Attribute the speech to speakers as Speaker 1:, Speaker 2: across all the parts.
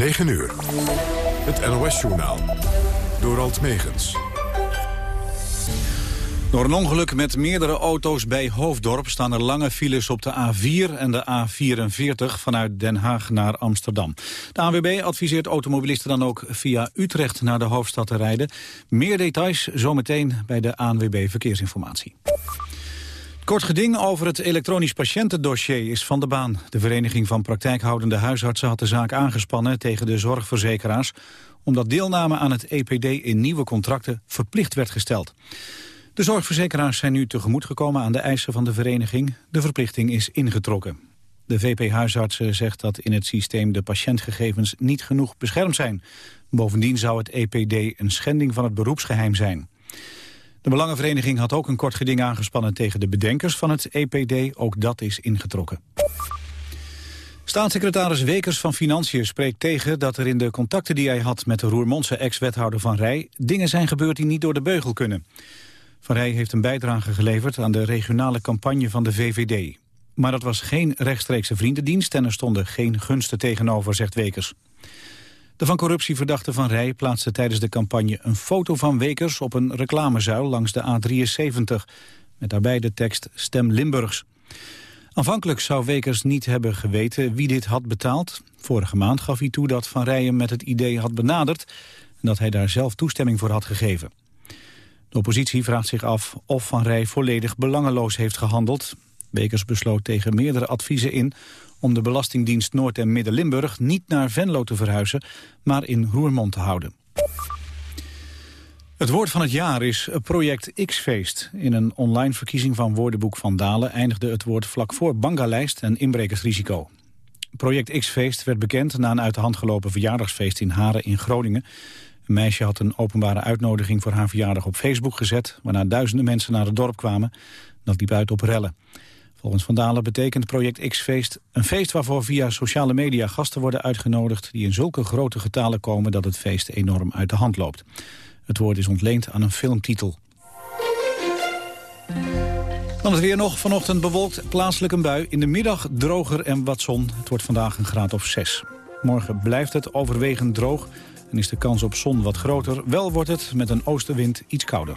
Speaker 1: 9 uur. Het NOS-journaal. Door Alt Megens.
Speaker 2: Door een ongeluk met meerdere auto's bij Hoofddorp staan er lange files op de A4 en de A44 vanuit Den Haag naar Amsterdam. De ANWB adviseert automobilisten dan ook via Utrecht naar de hoofdstad te rijden. Meer details zometeen bij de ANWB Verkeersinformatie. Kort geding over het elektronisch patiëntendossier is van de baan. De Vereniging van Praktijkhoudende Huisartsen had de zaak aangespannen tegen de zorgverzekeraars, omdat deelname aan het EPD in nieuwe contracten verplicht werd gesteld. De zorgverzekeraars zijn nu tegemoet gekomen aan de eisen van de vereniging. De verplichting is ingetrokken. De VP-huisartsen zegt dat in het systeem de patiëntgegevens niet genoeg beschermd zijn. Bovendien zou het EPD een schending van het beroepsgeheim zijn. De Belangenvereniging had ook een kort geding aangespannen tegen de bedenkers van het EPD. Ook dat is ingetrokken. Staatssecretaris Wekers van Financiën spreekt tegen dat er in de contacten die hij had met de Roermondse ex-wethouder Van Rij dingen zijn gebeurd die niet door de beugel kunnen. Van Rij heeft een bijdrage geleverd aan de regionale campagne van de VVD. Maar dat was geen rechtstreekse vriendendienst en er stonden geen gunsten tegenover, zegt Wekers. De van corruptie verdachte Van Rij plaatste tijdens de campagne een foto van Wekers op een reclamezuil langs de A73. Met daarbij de tekst Stem Limburgs. Aanvankelijk zou Wekers niet hebben geweten wie dit had betaald. Vorige maand gaf hij toe dat Van Rijen met het idee had benaderd... en dat hij daar zelf toestemming voor had gegeven. De oppositie vraagt zich af of Van Rij volledig belangeloos heeft gehandeld. Wekers besloot tegen meerdere adviezen in om de Belastingdienst Noord- en Midden-Limburg niet naar Venlo te verhuizen, maar in Roermond te houden. Het woord van het jaar is Project X-feest. In een online verkiezing van Woordenboek van Dalen eindigde het woord vlak voor bangalijst en inbrekersrisico. Project X-feest werd bekend na een uit de hand gelopen verjaardagsfeest in Haren in Groningen. Een meisje had een openbare uitnodiging voor haar verjaardag op Facebook gezet... waarna duizenden mensen naar het dorp kwamen. Dat liep uit op rellen. Volgens Van Dalen betekent Project X-feest een feest waarvoor via sociale media gasten worden uitgenodigd... die in zulke grote getalen komen dat het feest enorm uit de hand loopt. Het woord is ontleend aan een filmtitel. Dan het weer nog. Vanochtend bewolkt plaatselijk een bui. In de middag droger en wat zon. Het wordt vandaag een graad of 6. Morgen blijft het overwegend droog en is de kans op zon wat groter. Wel wordt het met een oostenwind iets kouder.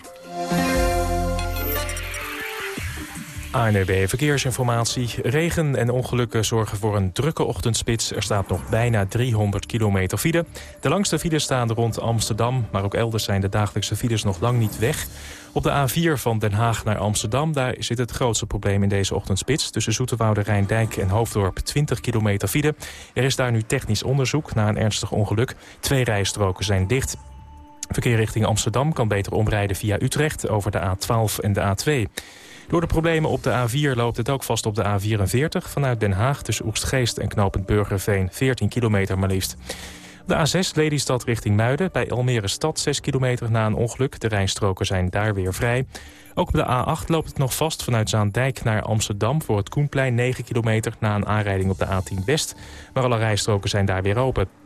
Speaker 3: ANRB Verkeersinformatie. Regen en ongelukken zorgen voor een drukke ochtendspits. Er staat nog bijna 300 kilometer file. De langste files staan rond Amsterdam, maar ook elders zijn de dagelijkse files nog lang niet weg. Op de A4 van Den Haag naar Amsterdam, daar zit het grootste probleem in deze ochtendspits. Tussen Zoeterwoude, Rijndijk en Hoofddorp 20 kilometer file. Er is daar nu technisch onderzoek na een ernstig ongeluk. Twee rijstroken zijn dicht. Verkeer richting Amsterdam kan beter omrijden via Utrecht over de A12 en de A2. Door de problemen op de A4 loopt het ook vast op de A44... vanuit Den Haag tussen Oegstgeest en knooppunt Burgerveen 14 kilometer maar liefst. De A6 Lelystad richting Muiden, bij Almere Stad 6 kilometer na een ongeluk. De rijstroken zijn daar weer vrij. Ook op de A8 loopt het nog vast vanuit Zaandijk naar Amsterdam... voor het Koenplein 9 kilometer na een aanrijding op de A10 West. Maar alle rijstroken zijn daar weer open.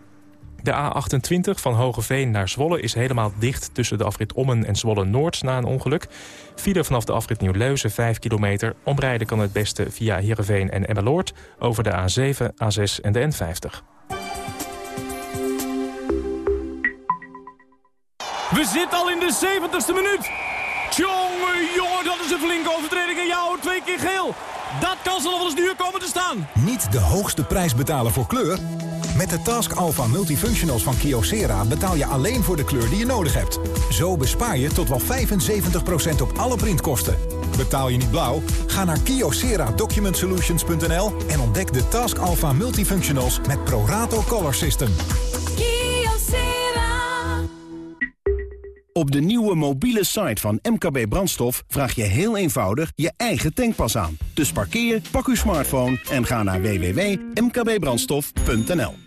Speaker 3: De A28 van Hogeveen naar Zwolle is helemaal dicht... tussen de afrit Ommen en Zwolle-Noord na een ongeluk. File vanaf de afrit Nieuw-Leuzen 5 kilometer. Omrijden kan het beste via Heerenveen en Emmeloord... over de A7, A6 en de N50.
Speaker 4: We zitten al in de 70ste minuut. Tjonge, jongen, dat is een flinke overtreding. En jou twee keer geel. Dat kan ze nog wel eens duur komen te staan.
Speaker 5: Niet de hoogste prijs betalen voor kleur? Met de Task Alpha Multifunctionals van Kyocera betaal je alleen voor de kleur die je nodig hebt. Zo bespaar je tot wel 75% op alle printkosten. Betaal je niet blauw? Ga naar kyocera-document-solutions.nl en ontdek de Task Alpha Multifunctionals met Prorato Color System.
Speaker 6: Op de nieuwe mobiele site van MKB Brandstof vraag je heel eenvoudig je eigen tankpas aan. Dus parkeer, pak uw smartphone en ga naar www.mkbbrandstof.nl.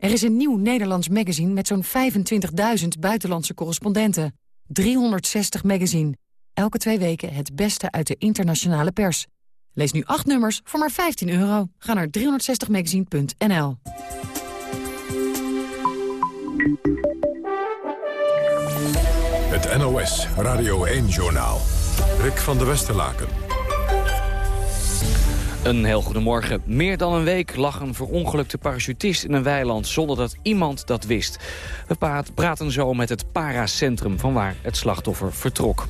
Speaker 7: Er is een nieuw Nederlands magazine met zo'n 25.000 buitenlandse correspondenten. 360 magazine. Elke twee weken het beste uit de internationale pers. Lees nu acht nummers voor maar 15 euro. Ga naar 360magazine.nl
Speaker 1: Het NOS Radio 1-journaal. Rick van der Westerlaken.
Speaker 8: Een heel goedemorgen. Meer dan een week lag een verongelukte parachutist in een weiland... zonder dat iemand dat wist. We praten zo met het Paracentrum van waar het slachtoffer vertrok.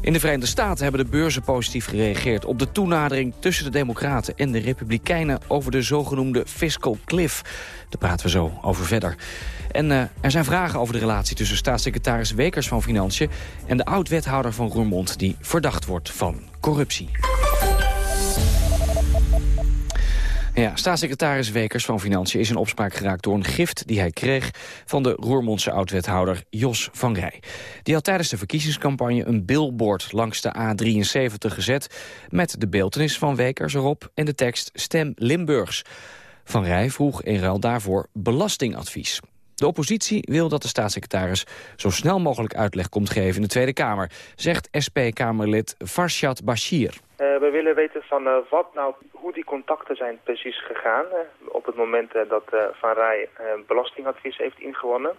Speaker 8: In de Verenigde Staten hebben de beurzen positief gereageerd... op de toenadering tussen de Democraten en de Republikeinen... over de zogenoemde fiscal cliff. Daar praten we zo over verder. En uh, er zijn vragen over de relatie tussen staatssecretaris Wekers van Financiën... en de oud-wethouder van Roermond die verdacht wordt van corruptie. Ja, staatssecretaris Wekers van Financiën is in opspraak geraakt door een gift die hij kreeg van de Roermondse oud-wethouder Jos van Rij. Die had tijdens de verkiezingscampagne een billboard langs de A73 gezet met de beeltenis van Wekers erop en de tekst Stem Limburgs. Van Rij vroeg in ruil daarvoor belastingadvies. De oppositie wil dat de staatssecretaris zo snel mogelijk uitleg komt geven in de Tweede Kamer, zegt SP-Kamerlid Farshad Bashir.
Speaker 9: Uh, we willen weten van uh, wat nou, hoe die contacten zijn precies gegaan uh, op het moment dat Van Rij belastingadvies heeft ingewonnen.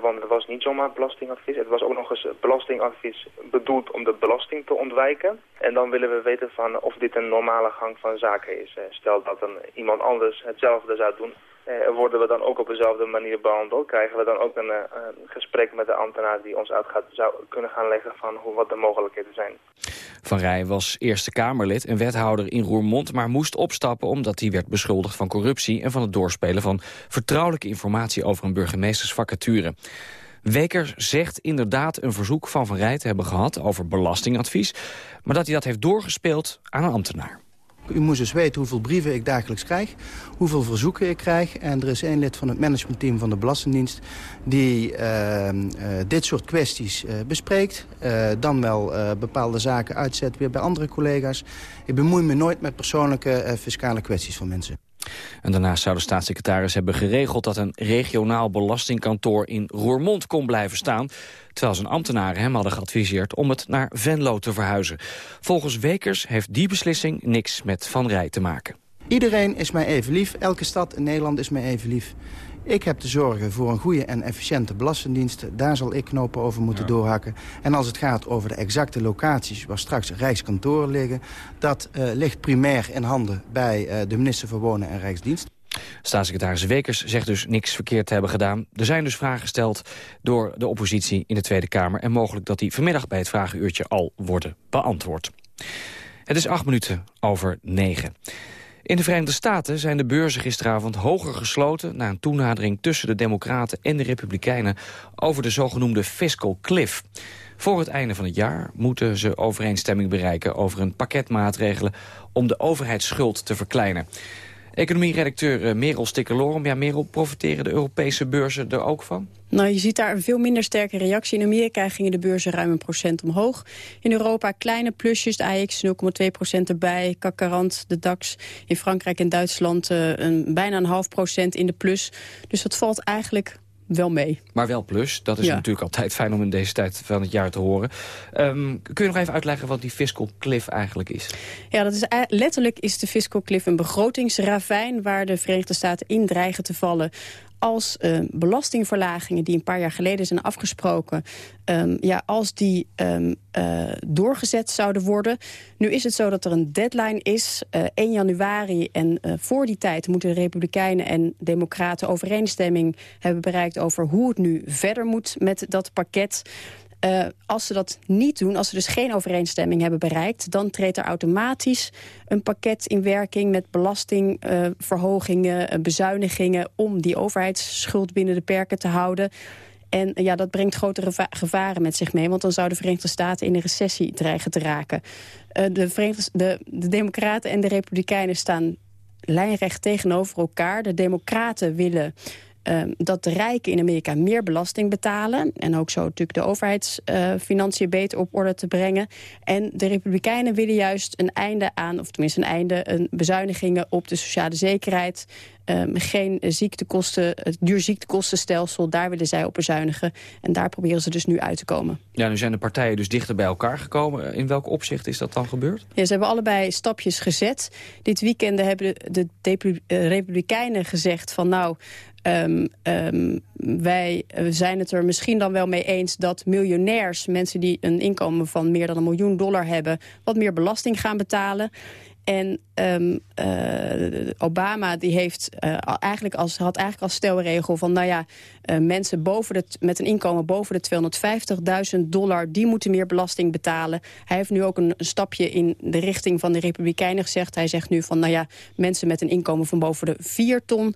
Speaker 9: want het was niet zomaar belastingadvies, het was ook nog eens belastingadvies bedoeld om de belasting te ontwijken. En dan willen we weten van of dit een normale gang van zaken is. stel dat een, iemand anders hetzelfde zou doen, worden we dan ook op dezelfde manier behandeld? Krijgen we dan ook een, uh, gesprek met de ambtenaar die ons uit gaat, zou kunnen gaan leggen van hoe, wat de mogelijkheden zijn?
Speaker 8: Van Rij was Eerste Kamerlid en wethouder in Roermond... maar moest opstappen omdat hij werd beschuldigd van corruptie... en van het doorspelen van vertrouwelijke informatie over een burgemeestersvacature. Weker zegt inderdaad een verzoek van Van Rij te hebben gehad over belastingadvies... maar dat hij dat heeft doorgespeeld aan een ambtenaar.
Speaker 10: U moet dus weten hoeveel brieven ik dagelijks krijg, hoeveel verzoeken ik krijg. En er is één lid van het managementteam van de Belastingdienst... die uh, uh, dit soort kwesties uh, bespreekt. dan wel bepaalde zaken uitzet weer bij andere collega's. Ik bemoei me nooit met persoonlijke fiscale kwesties van mensen.
Speaker 8: En daarnaast zou de staatssecretaris hebben geregeld... dat een regionaal belastingkantoor in Roermond kon blijven staan... terwijl zijn ambtenaren hem hadden geadviseerd om het naar Venlo te verhuizen. Volgens Wekers heeft die beslissing niks met Van Rij te maken.
Speaker 10: Iedereen is mij even lief. Elke stad in Nederland is mij even lief. Ik heb te zorgen voor een goede en efficiënte belastingdienst. Daar zal ik knopen over moeten doorhakken. En als het gaat over de exacte locaties waar straks rijkskantoren liggen... dat uh, ligt primair in handen bij uh, de minister van Wonen en Rijksdienst.
Speaker 8: Staatssecretaris Wekers zegt dus niks verkeerd te hebben gedaan. Er zijn dus vragen gesteld door de oppositie in de Tweede Kamer... en mogelijk dat die vanmiddag bij het vragenuurtje al worden beantwoord. Het is acht minuten over negen. In de Verenigde Staten zijn de beurzen gisteravond hoger gesloten... na een toenadering tussen de Democraten en de Republikeinen... over de zogenoemde fiscal cliff. Voor het einde van het jaar moeten ze overeenstemming bereiken... over een pakket maatregelen om de overheidsschuld te verkleinen. Economie-redacteur eh, Merel Stikkelorum. Ja, Merel, profiteren de Europese beurzen er ook van?
Speaker 11: Nou, je ziet daar een veel minder sterke reactie. In Amerika gingen de beurzen ruim een procent omhoog. In Europa kleine plusjes, de AX 0,2 procent erbij. CAC 40, de DAX. In Frankrijk en Duitsland uh, een, bijna een half procent in de plus. Dus dat valt eigenlijk wel mee.
Speaker 8: Maar wel plus. Dat is natuurlijk altijd fijn om in deze tijd van het jaar te horen. Um, kun je nog even uitleggen wat die fiscal cliff eigenlijk is?
Speaker 11: Ja, dat is, letterlijk is de fiscal cliff een begrotingsravijn... waar de Verenigde Staten in dreigen te vallen als uh, belastingverlagingen die een paar jaar geleden zijn afgesproken... Um, ja, als die um, uh, doorgezet zouden worden. Nu is het zo dat er een deadline is, uh, 1 januari. En voor die tijd moeten de Republikeinen en Democraten overeenstemming hebben bereikt... over hoe het nu verder moet met dat pakket... Uh, als ze dat niet doen, als ze dus geen overeenstemming hebben bereikt... dan treedt er automatisch een pakket in werking met belastingverhogingen, uh, bezuinigingen... om die overheidsschuld binnen de perken te houden. En ja, dat brengt grotere gevaren met zich mee... want dan zouden de Verenigde Staten in een recessie dreigen te raken. De, de, de Democraten en de Republikeinen staan lijnrecht tegenover elkaar. De Democraten willen ehm, dat de rijken in Amerika meer belasting betalen... en ook zo natuurlijk de overheidsfinanciën beter op orde te brengen. En de Republikeinen willen juist een einde aan... of tenminste een einde, een bezuinigingen op de sociale zekerheid... Um, geen ziektekosten, het duur ziektekostenstelsel, daar willen zij op bezuinigen. En daar proberen ze dus nu uit te komen.
Speaker 8: Ja, nu zijn de partijen dus dichter bij elkaar gekomen. In welk opzicht is dat dan gebeurd?
Speaker 11: Ja, ze hebben allebei stapjes gezet. Dit weekend hebben de, de eh, Republikeinen gezegd van nou... Um, um, wij zijn het er misschien dan wel mee eens dat miljonairs... mensen die een inkomen van meer dan een miljoen dollar hebben... wat meer belasting gaan betalen. En um, uh, Obama die heeft, uh, eigenlijk als, had eigenlijk als stelregel van... nou ja, mensen boven met een inkomen boven de 250.000 dollar... die moeten meer belasting betalen. Hij heeft nu ook een, een, stapje in de richting van de Republikeinen gezegd. Hij zegt nu van, nou ja, mensen met een inkomen van boven de 4 ton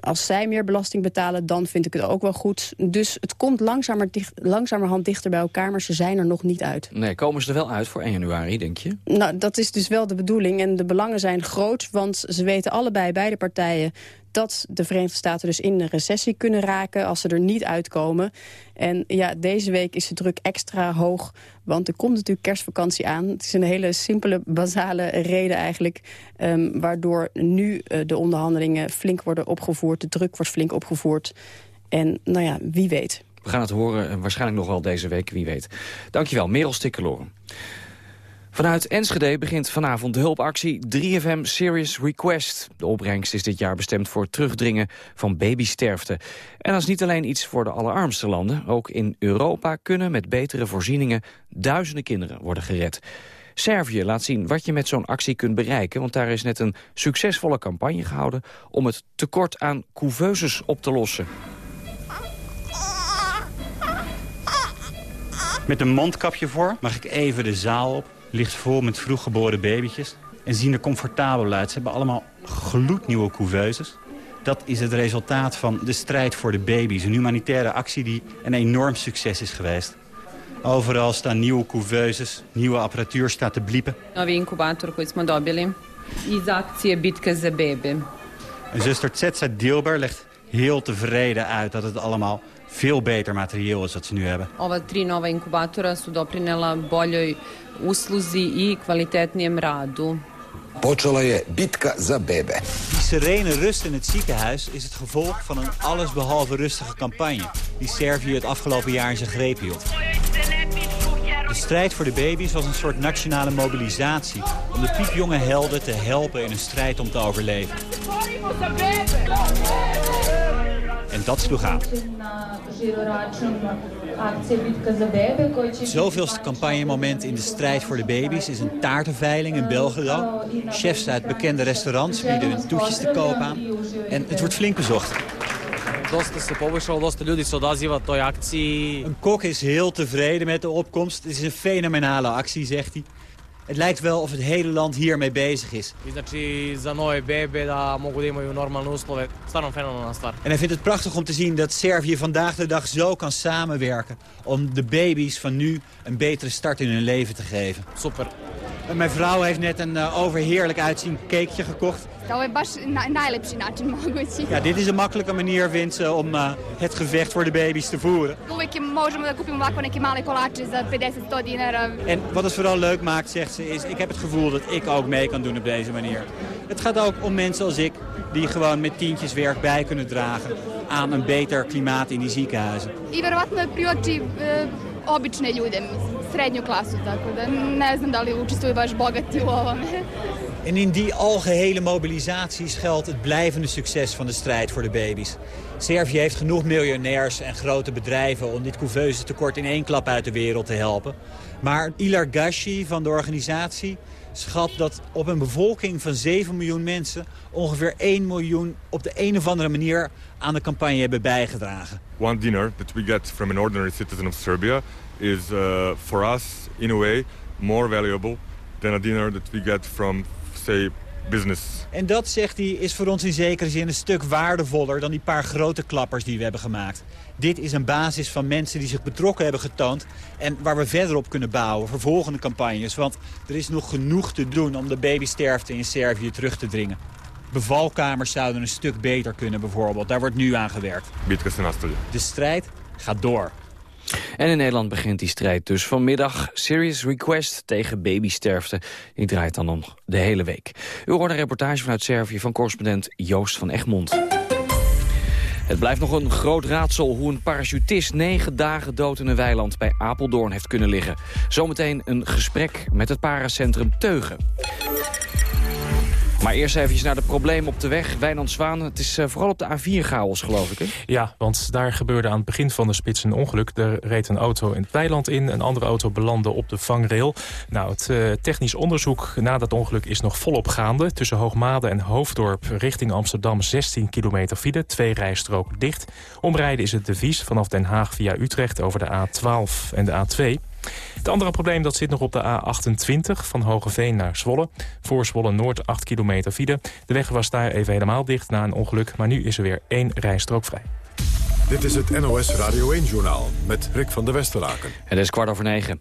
Speaker 11: als zij meer belasting betalen, dan vind ik het ook wel goed. Dus het komt langzamer dicht, langzamerhand dichter bij elkaar, maar ze zijn er nog niet uit.
Speaker 8: Nee, komen ze er wel uit voor 1 januari, denk je?
Speaker 11: Nou, dat is dus wel de bedoeling. En de belangen zijn groot, want ze weten allebei, beide partijen dat de Verenigde Staten dus in een recessie kunnen raken... als ze er niet uitkomen. En ja, deze week is de druk extra hoog, want er komt natuurlijk kerstvakantie aan. Het is een hele simpele, basale reden eigenlijk... Um, waardoor nu uh, de onderhandelingen flink worden opgevoerd. De druk wordt flink opgevoerd. En nou ja, wie weet.
Speaker 8: We gaan het horen, waarschijnlijk nog wel deze week, wie weet. Dankjewel, Merel Stikkeloren. Vanuit Enschede begint vanavond de hulpactie 3FM Serious Request. De opbrengst is dit jaar bestemd voor het terugdringen van babysterfte. En dat is niet alleen iets voor de allerarmste landen. Ook in Europa kunnen met betere voorzieningen duizenden kinderen worden gered. Servië laat zien wat je met zo'n actie kunt bereiken... want daar is net een succesvolle campagne gehouden... om het tekort aan couveuses op te lossen.
Speaker 12: Met een mondkapje voor mag ik even de zaal op ligt vol met vroeggeboren babytjes. En zien er comfortabel uit. Ze hebben allemaal gloednieuwe couveuses. Dat is het resultaat van de strijd voor de baby's. Een humanitaire actie die een enorm succes is geweest. Overal staan nieuwe couveuses, nieuwe apparatuur staat te bliepen.
Speaker 13: Novi incubator koji smo dobili iz actie Bitke za baby.
Speaker 12: En zuster Tsetsa Dilber legt heel tevreden uit dat het allemaal veel beter materieel is wat ze nu hebben.
Speaker 13: Ova tri nova incubatora su doprinela boljoj usluzi i kvalitetnijem radu.
Speaker 14: Počela je bitka za bebe.
Speaker 12: Die serene rust in het ziekenhuis is het gevolg van een allesbehalve rustige campagne... die Servië het afgelopen jaar in zijn greep hield. De strijd voor de baby's was een soort nationale mobilisatie... om de piepjonge helden te helpen in een strijd om te overleven. En dat sloeg aan. Zoveelste campagnemoment in de strijd voor de baby's is een taartenveiling in Belgrado. Chefs uit bekende restaurants bieden hun toetjes te koop aan. En het wordt flink bezocht.
Speaker 15: Dosta se poboljšalo, dosta ljudi se odaziva toj actie.
Speaker 12: Een kok is heel tevreden met de opkomst. Het is een fenomenale actie, zegt hij. Het lijkt wel of het hele land hiermee bezig is. En hij vindt het prachtig om te zien dat Servië vandaag de dag zo kan samenwerken... om de baby's van nu een betere start in hun leven te geven.
Speaker 15: Super.
Speaker 12: Mijn vrouw heeft net een uh, overheerlijk uitziend cakeje gekocht. Ja, dit is een makkelijke manier, vindt ze, om uh, het gevecht voor de baby's te voeren.
Speaker 16: Uvijek možemo da kupimo ovako neke male kolače za 50, 100 dinara.
Speaker 12: En wat het vooral leuk maakt, zegt ze, is ik heb het gevoel dat ik ook mee kan doen op deze manier. Het gaat ook om mensen als ik, die gewoon met tientjes werk bij kunnen dragen aan een beter klimaat in die ziekenhuizen.
Speaker 16: I verovatno prioči uh, obične ljude, srednju klasu, tako da ne znam da li učestvuju baš bogati u ovome.
Speaker 12: En in die algehele mobilisaties geldt het blijvende succes van de strijd voor de baby's. Servië heeft genoeg miljonairs en grote bedrijven om dit couveuse tekort in één klap uit de wereld te helpen. Maar Ilar Gashi van de organisatie schat dat op een bevolking van 7 miljoen mensen... ongeveer 1 miljoen op de een of andere manier aan de campagne hebben bijgedragen.
Speaker 17: One dinner that we get from an ordinary citizen of Serbia is uh, for us, in a way, more valuable than a dinner that we get from, say, business.
Speaker 12: En dat, zegt hij, is voor ons in zekere zin een stuk waardevoller... dan die paar grote klappers die we hebben gemaakt. Dit is een basis van mensen die zich betrokken hebben getoond... en waar we verder op kunnen bouwen voor volgende campagnes. Want er is nog genoeg te doen om de babysterfte in Servië terug te dringen. Bevalkamers zouden een stuk beter kunnen bijvoorbeeld. Daar wordt nu aan gewerkt. De strijd gaat door.
Speaker 8: En in Nederland begint die strijd dus vanmiddag. Serious Request tegen babysterfte. Die draait dan nog de hele week. U hoort een reportage vanuit Servië van correspondent Joost van Egmond. Het blijft nog een groot raadsel hoe een parachutist negen dagen dood in een weiland bij Apeldoorn heeft kunnen liggen. Zometeen een gesprek met het paracentrum Teugen. Maar eerst even naar de problemen op de weg. Wijnand Zwaan, het is uh, vooral op de A4 chaos, geloof ik, hè?
Speaker 3: Ja, want daar gebeurde aan het begin van de spits een ongeluk. Er reed een auto in het weiland in. Een andere auto belandde op de vangrail. Nou, het uh, technisch onderzoek na dat ongeluk is nog volop gaande. Tussen Hoogmade en Hoofddorp richting Amsterdam 16 kilometer file. Twee rijstroken dicht. Omrijden is het devies vanaf Den Haag via Utrecht over de A12 en de A2. Het andere probleem dat zit nog op de A28 van Hogeveen naar Zwolle. Voor Zwolle Noord 8 kilometer file. De weg was daar even helemaal dicht na een ongeluk, maar nu is er weer één rijstrook vrij.
Speaker 1: Dit is het NOS Radio 1-journaal met Rick van der Westeraken.
Speaker 8: Het is kwart over negen.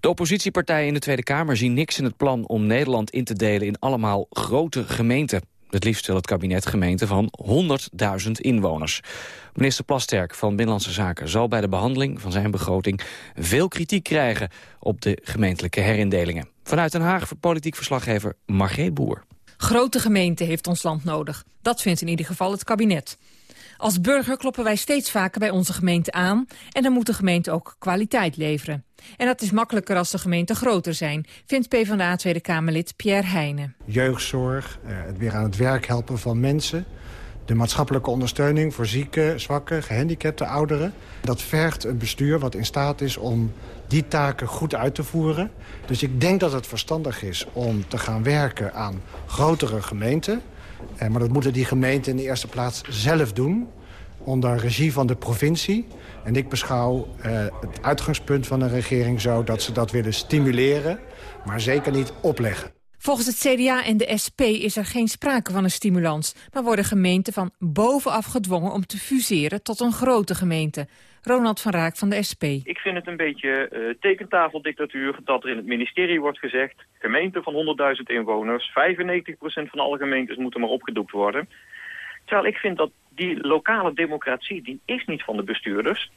Speaker 8: De oppositiepartijen in de Tweede Kamer zien niks in het plan om Nederland in te delen in allemaal grote gemeenten. Het liefst wil het kabinet gemeenten van 100.000 inwoners. Minister Plasterk van Binnenlandse Zaken zal bij de behandeling van zijn begroting veel kritiek krijgen op de gemeentelijke herindelingen. Vanuit Den Haag politiek verslaggever Margreet Boer.
Speaker 18: Grote gemeente heeft ons land nodig. Dat vindt in ieder geval het kabinet. Als burger kloppen wij steeds vaker bij onze gemeente aan... en dan moet de gemeente ook kwaliteit leveren. En dat is makkelijker als de gemeenten groter zijn... vindt PvdA Tweede Kamerlid Pierre Heijnen.
Speaker 19: Jeugdzorg, eh, het weer aan het werk helpen van mensen... de maatschappelijke ondersteuning voor zieken, zwakken, gehandicapte ouderen. Dat vergt een bestuur wat in staat is om die taken goed uit te voeren. Dus ik denk dat het verstandig is om te gaan werken aan grotere gemeenten... Eh, maar dat moeten die gemeenten in de eerste plaats zelf doen onder regie van de provincie. En ik beschouw uh, het uitgangspunt van een regering zo dat ze dat willen stimuleren, maar zeker niet opleggen.
Speaker 18: Volgens het CDA en de SP is er geen sprake van een stimulans... maar worden gemeenten van bovenaf gedwongen om te fuseren tot een grote gemeente. Ronald van Raak van de SP.
Speaker 20: Ik vind het een beetje uh, tekentafeldictatuur dat er in het ministerie wordt gezegd... gemeenten van 100.000 inwoners, 95% van alle gemeentes moeten maar opgedoekt worden. Terwijl ik vind dat die lokale democratie, die is niet van de bestuurders,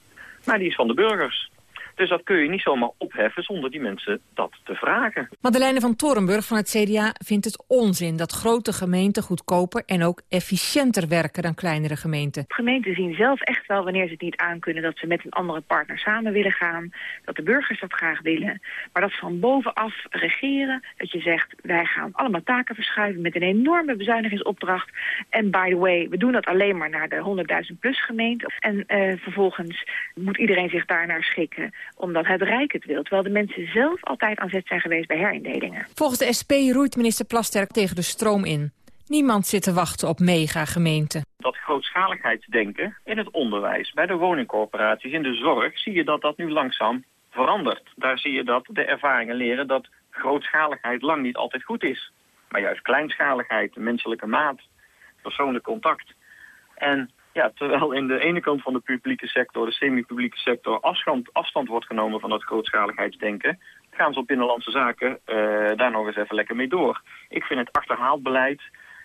Speaker 20: maar die is van de burgers. Dus dat kun je niet zomaar opheffen zonder die mensen dat te vragen.
Speaker 18: Madeleine van Torenburg van het CDA vindt het onzin dat grote gemeenten goedkoper en ook efficiënter werken dan kleinere gemeenten.
Speaker 21: Gemeenten zien zelf echt wel wanneer ze het niet aankunnen dat ze met een andere partner samen willen gaan. Dat de burgers dat graag willen. Maar dat van bovenaf regeren, dat je zegt wij gaan allemaal taken verschuiven met een enorme bezuinigingsopdracht. En by the way, we doen dat alleen maar naar de 100.000 plus gemeenten. En uh, vervolgens moet iedereen zich daarnaar schikken omdat het Rijk het wil. Terwijl de mensen zelf altijd aan zet zijn geweest bij herindelingen.
Speaker 18: Volgens de SP roeit minister Plasterk tegen de stroom in. Niemand zit te wachten op megagemeenten.
Speaker 20: Dat grootschaligheidsdenken in het onderwijs, bij de woningcorporaties, in de zorg... zie je dat dat nu langzaam verandert. Daar zie je dat de ervaringen leren dat grootschaligheid lang niet altijd goed is. Maar juist kleinschaligheid, menselijke maat, persoonlijk contact. En ja, terwijl in de ene kant van de publieke sector, de semi-publieke sector, afstand, afstand wordt genomen van dat grootschaligheidsdenken, gaan ze op binnenlandse zaken uh, daar nog eens even lekker mee door. Ik vind het achterhaald beleid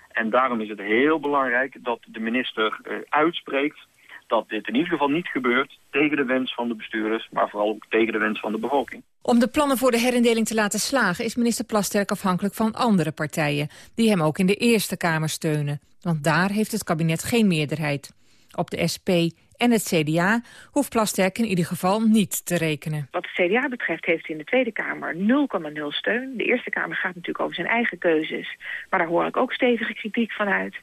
Speaker 20: en daarom is het heel belangrijk dat de minister uh, uitspreekt dat dit in ieder geval niet gebeurt tegen de wens van de bestuurders, maar vooral ook tegen de wens van de bevolking.
Speaker 18: Om de plannen voor de herindeling te laten slagen is minister Plasterk afhankelijk van andere partijen, die hem ook in de Eerste Kamer steunen. Want daar heeft het kabinet geen meerderheid. Op de SP en het CDA hoeft Plasterk in ieder geval niet te rekenen.
Speaker 21: Wat het CDA betreft heeft hij in de Tweede Kamer 0,0 steun. De Eerste Kamer gaat natuurlijk over zijn eigen keuzes. Maar daar hoor ik ook stevige kritiek van uit.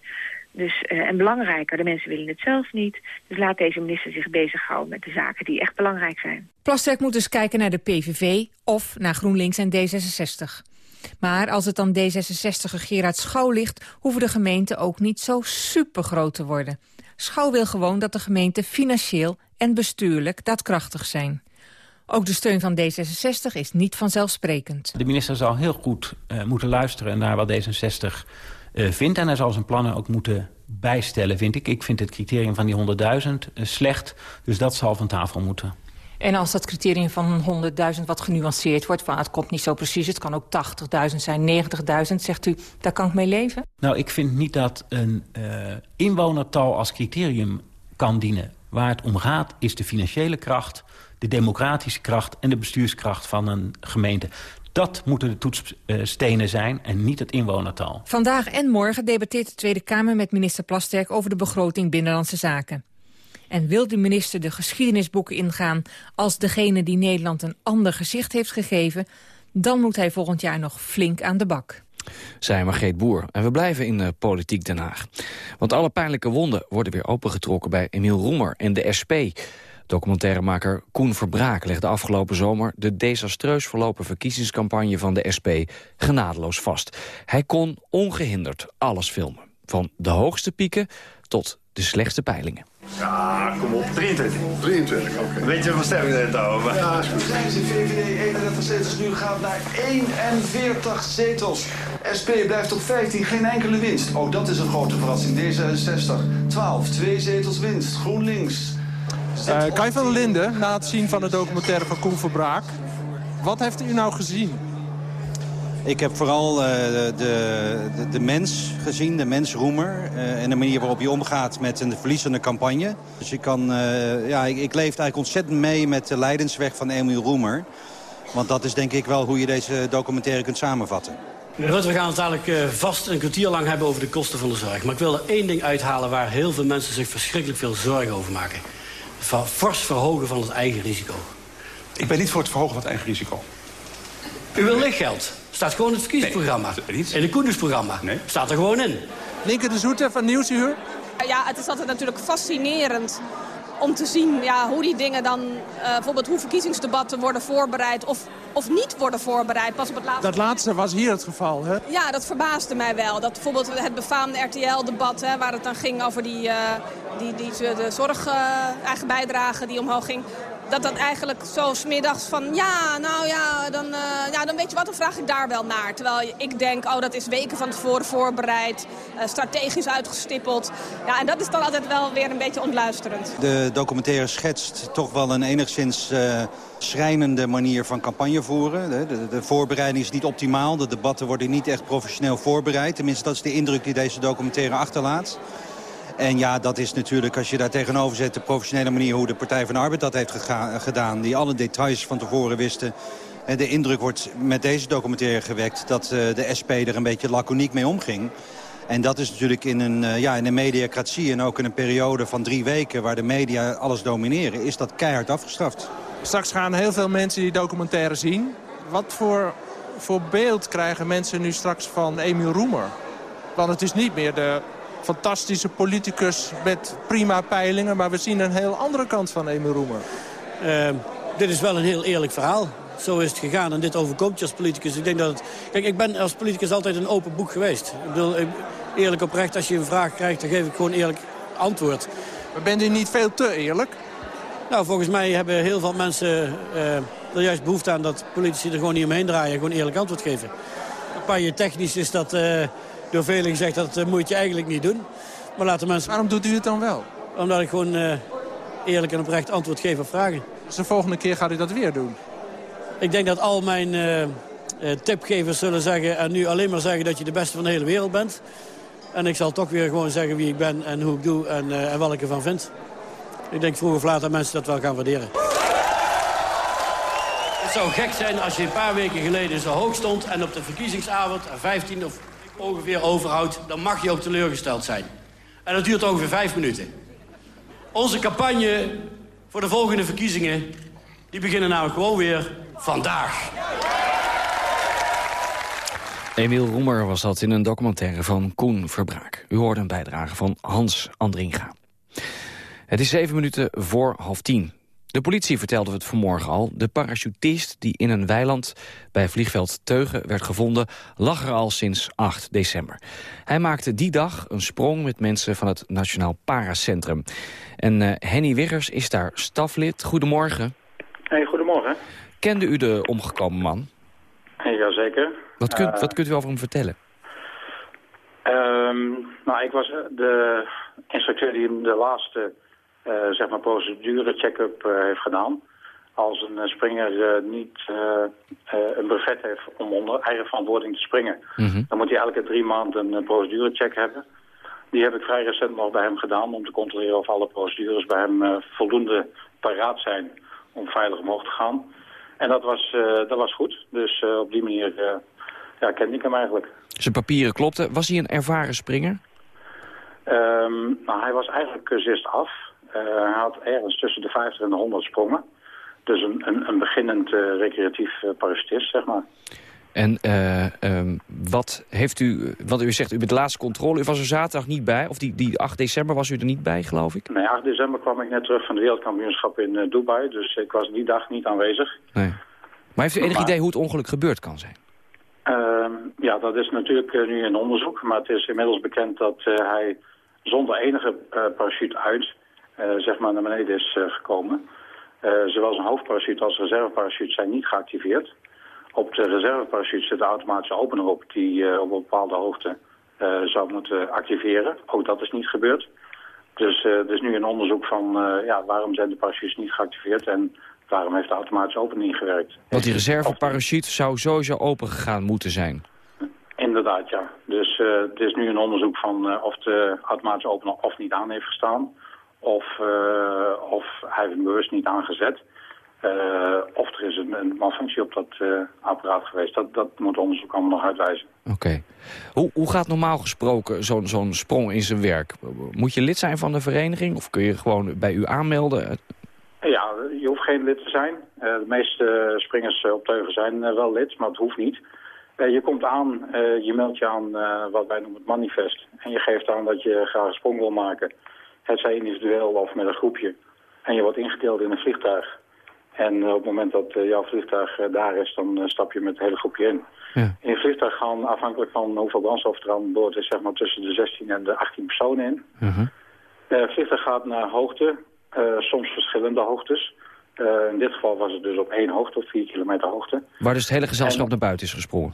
Speaker 21: Dus, uh, en belangrijker, de mensen willen het zelf niet. Dus laat deze minister zich bezighouden met de zaken die echt belangrijk zijn.
Speaker 18: Plasterk moet dus kijken naar de PVV of naar GroenLinks en D66. Maar als het dan D66er Gerard Schouw ligt... hoeven de gemeenten ook niet zo supergroot te worden. Schouw wil gewoon dat de gemeenten financieel en bestuurlijk daadkrachtig zijn. Ook de steun van D66 is niet vanzelfsprekend.
Speaker 22: De minister zal heel goed uh, moeten luisteren naar wat D66 uh, vindt... en hij zal zijn plannen ook moeten bijstellen, vind ik. Ik vind het criterium van die 100.000 uh, slecht, dus dat zal van tafel moeten.
Speaker 18: En als dat criterium van 100.000 wat genuanceerd wordt... van het komt niet zo precies, het kan ook 80.000 zijn, 90.000... zegt u, daar kan ik mee leven?
Speaker 22: Nou, ik vind niet dat een uh, inwonertal als criterium kan dienen. Waar het om gaat is de financiële kracht, de democratische kracht... en de bestuurskracht van een gemeente. Dat moeten de toetsstenen zijn en niet het inwonertal.
Speaker 18: Vandaag en morgen debatteert de Tweede Kamer met minister Plasterk... over de begroting Binnenlandse Zaken. En wil de minister de geschiedenisboeken ingaan... als degene die Nederland een ander gezicht heeft gegeven... dan moet hij volgend jaar nog flink aan de bak.
Speaker 8: Zij Margreet Boer. En we blijven in uh, Politiek Den Haag. Want alle pijnlijke wonden worden weer opengetrokken bij Emiel Roemer en de SP. Documentairemaker Koen Verbraak legde afgelopen zomer... de desastreus verlopen verkiezingscampagne van de SP genadeloos vast. Hij kon ongehinderd alles filmen. Van de hoogste pieken tot de slechtste peilingen.
Speaker 23: Ja, kom op. 23.
Speaker 24: 23, oké.
Speaker 23: Weet je wat stemming het over?
Speaker 24: Ja, is goed.
Speaker 23: Zijn ze VVD 31 zetels, nu gaat naar 41 zetels. SP blijft op 15, geen enkele winst. Ook dat is een grote verrassing. D66, 12, twee zetels winst. GroenLinks.
Speaker 25: Uh, Kai van der Linden, na het zien van de documentaire van Koen Verbraak. Wat heeft u nou gezien?
Speaker 26: Ik heb vooral uh, de, de, de, mens gezien, de mensroemer. Uh, en de manier waarop je omgaat met een verliezende campagne. Dus ik, kan, uh, ja, ik, ik leef eigenlijk ontzettend mee met de leidensweg van Emiel Roemer. Want dat is denk ik wel hoe je deze documentaire kunt samenvatten.
Speaker 27: Rutte, we gaan het dadelijk vast een kwartier lang hebben over de kosten van de zorg. Maar ik wil er één ding uithalen waar heel veel mensen zich verschrikkelijk veel zorgen over maken. Het fors verhogen van het eigen risico.
Speaker 23: Ik ben niet voor het verhogen van het eigen risico.
Speaker 27: U wil lichtgeld. Staat gewoon in het verkiezingsprogramma.
Speaker 23: Nee,
Speaker 27: in het Koendersprogramma.
Speaker 23: Nee.
Speaker 27: Staat er gewoon in.
Speaker 25: Linker de Zoete van Nieuwsuur.
Speaker 28: Ja, het is altijd natuurlijk fascinerend om te zien ja, hoe die dingen dan... Uh, bijvoorbeeld hoe verkiezingsdebatten worden voorbereid of, of niet worden voorbereid. Pas op het laatste
Speaker 25: dat laatste was hier het geval, hè?
Speaker 28: Ja, dat verbaasde mij wel. Dat bijvoorbeeld het befaamde RTL-debat, waar het dan ging over die, uh, die, die, de zorg, uh, eigen bijdrage die omhoog ging dat dat eigenlijk zo smiddags van... ja, nou ja dan, uh, ja, dan weet je wat, dan vraag ik daar wel naar. Terwijl ik denk, oh, dat is weken van tevoren voorbereid, uh, strategisch uitgestippeld. Ja, en dat is dan altijd wel weer een beetje ontluisterend.
Speaker 26: De documentaire schetst toch wel een enigszins uh, schrijnende manier van campagne voeren. De, de, voorbereiding is niet optimaal, de debatten worden niet echt professioneel voorbereid. Tenminste, dat is de indruk die deze documentaire achterlaat. En ja, dat is natuurlijk, als je daar tegenover zet... de professionele manier hoe de Partij van de Arbeid dat heeft gedaan... die alle details van tevoren wisten... En de indruk wordt met deze documentaire gewekt... dat uh, de SP er een beetje laconiek mee omging. En dat is natuurlijk in een, uh, ja, in een mediacratie en ook in een periode van drie weken... waar de media alles domineren, is dat keihard afgestraft.
Speaker 25: Straks gaan heel veel mensen die documentaire zien. Wat voor, voor beeld krijgen mensen nu straks van Emiel Roemer? Want het is niet meer de fantastische politicus met prima peilingen. Maar we zien een heel andere kant van Emil Roemer.
Speaker 27: Uh, dit is wel een heel eerlijk verhaal. Zo is het gegaan en dit overkomt je als politicus. Ik denk dat het... Kijk, ik ben als politicus altijd een open boek geweest. Ik bedoel, eerlijk oprecht, als je een vraag krijgt, dan geef ik gewoon eerlijk antwoord.
Speaker 25: Maar bent u niet veel te eerlijk?
Speaker 27: Nou, volgens mij hebben heel veel mensen uh, er juist behoefte aan... dat politici er gewoon niet omheen draaien en gewoon eerlijk antwoord geven. Campagne technisch is dat... Uh, door velen gezegd dat uh, moet je eigenlijk niet doen. Maar laten mensen...
Speaker 25: Waarom doet u het dan wel?
Speaker 27: Omdat ik gewoon uh, eerlijk en oprecht antwoord geef op vragen.
Speaker 25: Dus de volgende keer gaat u dat weer doen?
Speaker 27: Ik denk dat al mijn uh, tipgevers zullen zeggen... en nu alleen maar zeggen dat je de beste van de hele wereld bent. En ik zal toch weer gewoon zeggen wie ik ben en hoe ik doe en, en wat ik ervan vind. Ik denk vroeger of later dat mensen dat wel gaan waarderen. Het zou gek zijn als je een paar weken geleden zo hoog stond... en op de verkiezingsavond, 15 of ongeveer overhoudt, dan mag je ook teleurgesteld zijn. En dat duurt ongeveer vijf minuten. Onze campagne voor de volgende verkiezingen... die beginnen namelijk gewoon weer vandaag.
Speaker 8: Emiel Roemer was dat in een documentaire van Koen Verbraak. U hoorde een bijdrage van Hans Andringa. Het is zeven minuten voor half tien. De politie vertelde het vanmorgen al. De parachutist die in een weiland bij vliegveld Teugen werd gevonden... lag er al sinds 8 december. Hij maakte die dag een sprong met mensen van het Nationaal Paracentrum. En uh, Henny Wiggers is daar staflid. Goedemorgen.
Speaker 29: Hey, goedemorgen.
Speaker 8: Kende u de omgekomen man?
Speaker 29: Hey, jazeker.
Speaker 8: Wat kunt, uh, wat kunt u over hem vertellen?
Speaker 29: Um, nou, ik was de instructeur die de laatste zeg maar procedure check-up uh, heeft gedaan. Als een springer niet een brevet heeft om onder eigen verantwoording te springen... dan moet hij elke drie maanden een procedurecheck hebben. Die heb ik vrij recent nog bij hem gedaan om te controleren of alle procedures bij hem voldoende paraat zijn om veilig omhoog te gaan. En dat was, dat was goed. Dus op die manier ja, kende ik hem eigenlijk.
Speaker 8: Zijn papieren klopten. Was hij een ervaren springer?
Speaker 29: Um, nou, hij was eigenlijk cursist af. Uh, hij had ergens tussen de 50 en de 100 sprongen. Dus een, een, een beginnend uh, recreatief uh, parachutist, zeg maar.
Speaker 8: En um, wat heeft u, wat u zegt, u bent de laatste controle, u was er zaterdag niet bij, of die, die 8 december was u er niet bij, geloof ik?
Speaker 29: Nee, 8 december kwam ik net terug van de wereldkampioenschap in Dubai, dus ik was die dag niet aanwezig.
Speaker 8: Nee. Maar heeft u enig idee hoe het ongeluk gebeurd kan zijn?
Speaker 29: Uh, ja, dat is natuurlijk nu een onderzoek. Maar het is inmiddels bekend dat hij zonder enige parachute uit zeg maar naar beneden is gekomen. zowel zijn hoofdparachute als reserveparachute zijn niet geactiveerd. Op de reserveparachute zit de automatische opener op die op een bepaalde hoogte zou moeten activeren. Ook dat is niet gebeurd. Dus er is nu een onderzoek van ja, waarom zijn de parachutes niet geactiveerd en Waarom heeft de automatische opening niet gewerkt?
Speaker 8: Want die reserveparachute zou sowieso open gegaan moeten zijn.
Speaker 29: Inderdaad, ja. Dus uh, het is nu een onderzoek van uh, of de automatische opener of niet aan heeft gestaan. Of, uh, of hij heeft hem bewust niet aangezet. of er is een, een malfunctie op dat apparaat geweest. Dat, dat moet onderzoek allemaal nog uitwijzen.
Speaker 8: Oké. Hoe, hoe gaat normaal gesproken zo'n zo'n sprong in zijn werk? Moet je lid zijn van de vereniging? Of kun je gewoon bij u aanmelden?
Speaker 29: Ja, je hoeft geen lid te zijn. Uh, de meeste springers op teugen zijn wel lid, maar het hoeft niet. Je komt aan, je meldt je aan wat wij noemen het manifest. En je geeft aan dat je graag een sprong wil maken. Het zij individueel of met een groepje. En je wordt ingedeeld in een vliegtuig. En op het moment dat jouw vliegtuig daar is, dan stap je met het hele groepje in. Ja. In je vliegtuig gaan, afhankelijk van hoeveel brandstof er aan boord is, zeg maar tussen de 16 en de 18 personen in. -huh. Het vliegtuig gaat naar hoogte, uh, soms verschillende hoogtes. Uh, in dit geval was het dus op één hoogte, op vier kilometer hoogte.
Speaker 8: Waar dus het hele gezelschap en, naar buiten is gesprongen?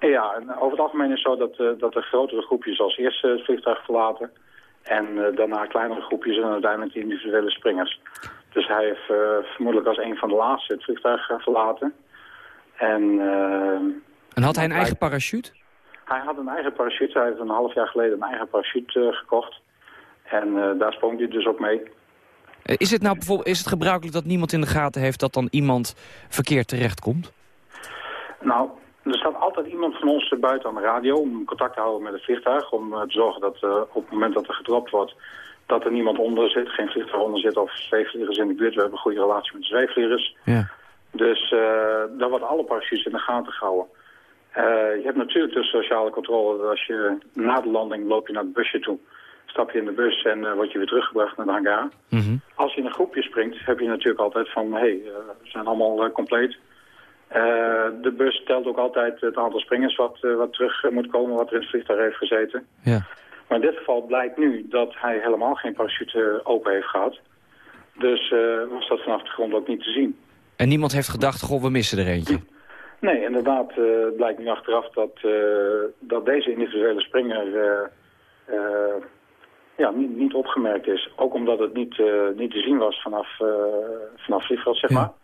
Speaker 29: Ja, en over het algemeen is het zo dat, uh, dat de grotere groepjes als eerste het vliegtuig verlaten. En daarna kleinere groepjes en uiteindelijk de individuele springers. Dus hij heeft vermoedelijk als een van de laatste het vliegtuig verlaten. En,
Speaker 8: en had hij een eigen parachute?
Speaker 29: Hij had een eigen parachute. Hij heeft een half jaar geleden een eigen parachute gekocht. En daar sprong hij dus op mee.
Speaker 8: Is het nou bijvoorbeeld is het gebruikelijk dat niemand in de gaten heeft dat dan iemand verkeerd terechtkomt?
Speaker 29: Nou, er staat altijd iemand van ons buiten aan de radio om contact te houden met het vliegtuig. Om te zorgen dat uh, op het moment dat er gedropt wordt, dat er niemand onder zit, geen vliegtuig onder zit of zweefvliegers in de buurt. We hebben een goede relatie met de zweefvliegers.
Speaker 8: Ja.
Speaker 29: Dus uh, daar worden alle parachutes in de gaten gehouden. Uh, je hebt natuurlijk de sociale controle dat als je na de landing loop je naar het busje toe stap je in de bus en word je weer teruggebracht naar de hangar.
Speaker 8: Mm -hmm.
Speaker 29: Als je in een groepje springt, heb je natuurlijk altijd van, hé, hey, we zijn allemaal uh, compleet. de bus telt ook altijd het aantal springers wat, wat terug moet komen, wat er in het vliegtuig heeft gezeten.
Speaker 8: Ja.
Speaker 29: Maar in dit geval blijkt nu dat hij helemaal geen parachute open heeft gehad. Dus was dat vanaf de grond ook niet te zien.
Speaker 8: En niemand heeft gedacht, goh, we missen er eentje.
Speaker 29: Nee, inderdaad blijkt nu achteraf dat, dat deze individuele springer ja, niet, niet opgemerkt is. Ook omdat het niet, niet te zien was vanaf, vanaf vliegveld, zeg maar. Ja.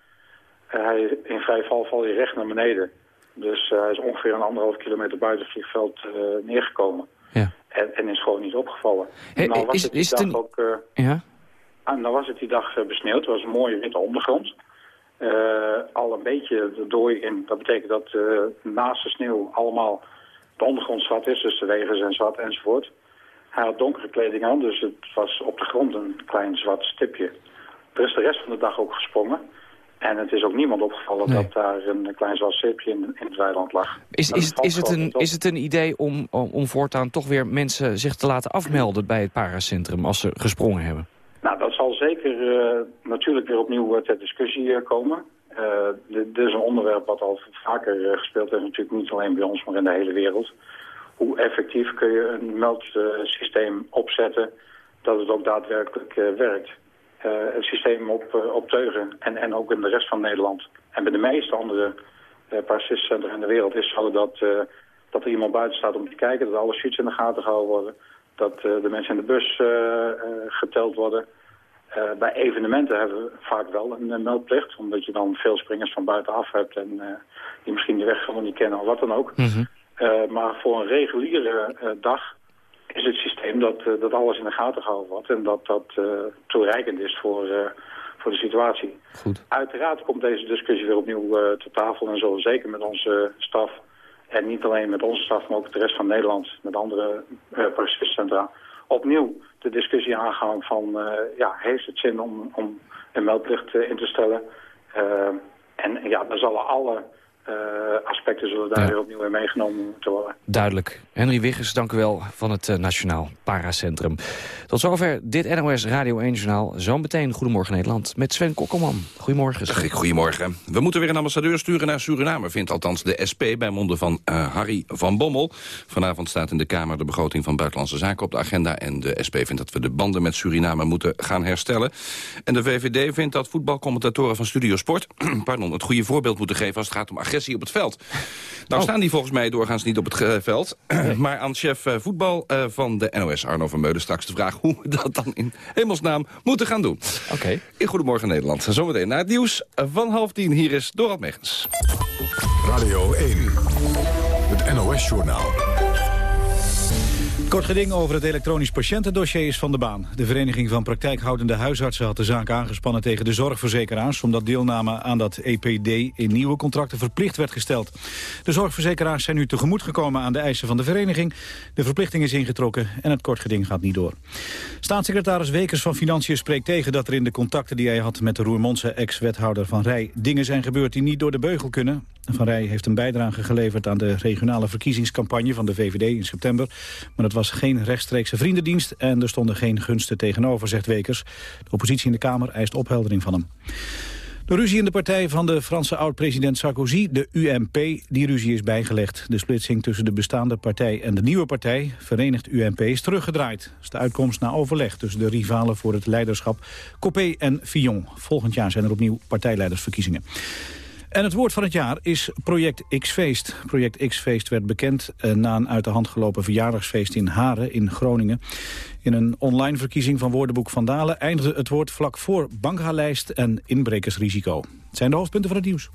Speaker 29: Uh, hij, in vrij val val je recht naar beneden. Dus hij is ongeveer een anderhalf kilometer buiten het vliegveld neergekomen.
Speaker 8: Ja.
Speaker 29: En, en, is gewoon niet opgevallen.
Speaker 8: Hey, nou was is, het die is dag een...
Speaker 29: ook...
Speaker 8: ja?
Speaker 29: Ah, nou was het die dag besneeuwd. Het was een mooie witte ondergrond. al een beetje de dooi in. Dat betekent dat naast de sneeuw allemaal de ondergrond zwart is. Dus de wegen zijn zwart enzovoort. Hij had donkere kleding aan, dus het was op de grond een klein zwart stipje. Er is de rest van de dag ook gesprongen. En het is ook niemand opgevallen
Speaker 8: nee.
Speaker 29: dat daar een klein zwart stipje in, in het weiland lag.
Speaker 8: Is, is, het, is, het een, is het een idee om, om, om voortaan toch weer mensen zich te laten afmelden bij het paracentrum als ze gesprongen hebben?
Speaker 29: Nou, dat zal zeker uh, natuurlijk weer opnieuw ter discussie komen. Uh, dit is een onderwerp wat al vaker gespeeld heeft, natuurlijk niet alleen bij ons, maar in de hele wereld hoe effectief kun je een meldsysteem opzetten dat het ook daadwerkelijk werkt. Uh, het systeem op, uh, op teugen en, en ook in de rest van Nederland. En bij de meeste andere uh, in de wereld is zo dat, dat er iemand buiten staat om te kijken, dat alle sheets in de gaten gehouden worden, dat de mensen in de bus geteld worden. bij evenementen hebben we vaak wel een meldplicht, omdat je dan veel springers van buitenaf hebt en die misschien de weg gewoon niet kennen of wat dan ook. maar voor een reguliere dag is het systeem dat, dat alles in de gaten gehouden wordt en dat dat toereikend is voor, voor de situatie.
Speaker 8: Goed.
Speaker 29: Uiteraard komt deze discussie weer opnieuw ter tafel en zullen zeker met onze staf en niet alleen met onze staf, maar ook de rest van Nederland, met andere uh, opnieuw de discussie aangaan van, ja, heeft het zin om, om een meldplicht in te stellen? En ja, dan zullen alle aspecten zullen daar ja. weer opnieuw in meegenomen moeten worden.
Speaker 8: Duidelijk. Henry Wiggers, dank u wel van het uh, Nationaal Paracentrum. Tot zover dit NOS Radio 1 Journaal. Zometeen Goedemorgen Nederland met Sven Kokkelman. Goedemorgen.
Speaker 24: Sven. Goedemorgen. We moeten weer een ambassadeur sturen naar Suriname, vindt althans de SP bij monden van uh, Harry van Bommel. Vanavond staat in de Kamer de begroting van Buitenlandse Zaken op de agenda. En de SP vindt dat we de banden met Suriname moeten gaan herstellen. En de VVD vindt dat voetbalcommentatoren van Studio Sport pardon, het goede voorbeeld moeten geven als het gaat om agressie op het veld. Nou
Speaker 8: Oh.
Speaker 24: staan die volgens mij doorgaans niet op het eh, veld. maar aan chef eh, voetbal eh, van de NOS, Arno van Meulen, straks de vraag... hoe we dat dan in hemelsnaam moeten gaan doen.
Speaker 8: Oké.
Speaker 24: In Goedemorgen Nederland. Zometeen naar het nieuws van half tien. Hier is Dorald Megens.
Speaker 1: Radio 1, het NOS-journaal.
Speaker 2: Kort geding over het elektronisch patiëntendossier is van de baan. De Vereniging van Praktijkhoudende Huisartsen had de zaak aangespannen tegen de zorgverzekeraars... omdat deelname aan dat EPD in nieuwe contracten verplicht werd gesteld. De zorgverzekeraars zijn nu tegemoet gekomen aan de eisen van de vereniging. De verplichting is ingetrokken en het kort geding gaat niet door. Staatssecretaris Wekers van Financiën spreekt tegen dat er in de contacten die hij had met de Roermondse ex-wethouder Van Rij... dingen zijn gebeurd die niet door de beugel kunnen. Van Rij heeft een bijdrage geleverd aan de regionale verkiezingscampagne van de VVD in september. Maar dat was geen rechtstreekse vriendendienst en er stonden geen gunsten tegenover, zegt Wekers. De oppositie in de Kamer eist opheldering van hem. De ruzie in de partij van de Franse oud-president Sarkozy, de UMP, die ruzie is bijgelegd. De splitsing tussen de bestaande partij en de nieuwe partij, Verenigd UMP, is teruggedraaid. Dat is de uitkomst na overleg tussen de rivalen voor het leiderschap Copé en Fillon. Volgend jaar zijn er opnieuw partijleidersverkiezingen. En het woord van het jaar is Project X-Feest. Project X-Feest werd bekend eh, na een uit de hand gelopen verjaardagsfeest in Haren in Groningen. In een online verkiezing van Woordenboek Van Dalen eindigde het woord vlak voor bankhalijst en inbrekersrisico. Het zijn de hoofdpunten van het nieuws.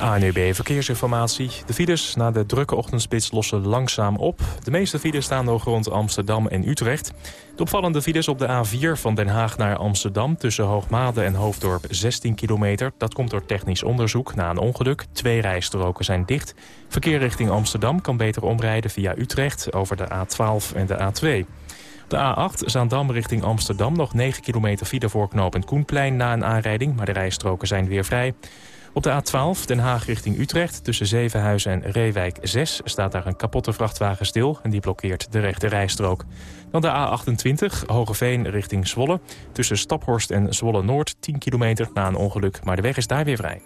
Speaker 3: ANUB Verkeersinformatie. De files na de drukke ochtendspits lossen langzaam op. De meeste files staan nog rond Amsterdam en Utrecht. De opvallende files op de A4 van Den Haag naar Amsterdam... tussen Hoogmade en Hoofddorp 16 kilometer. Dat komt door technisch onderzoek na een ongeluk. Twee rijstroken zijn dicht. Verkeer richting Amsterdam kan beter omrijden via Utrecht... over de A12 en de A2. De A8 Zaandam richting Amsterdam nog 9 kilometer file voor knooppunt Koenplein na een aanrijding, maar de rijstroken zijn weer vrij. Op de A12 Den Haag richting Utrecht tussen Zevenhuizen en Reewijk 6 staat daar een kapotte vrachtwagen stil en die blokkeert de rechte rijstrook. Dan de A28 Hogeveen richting Zwolle tussen Staphorst en Zwolle Noord 10 kilometer na een ongeluk, maar de weg is daar weer vrij.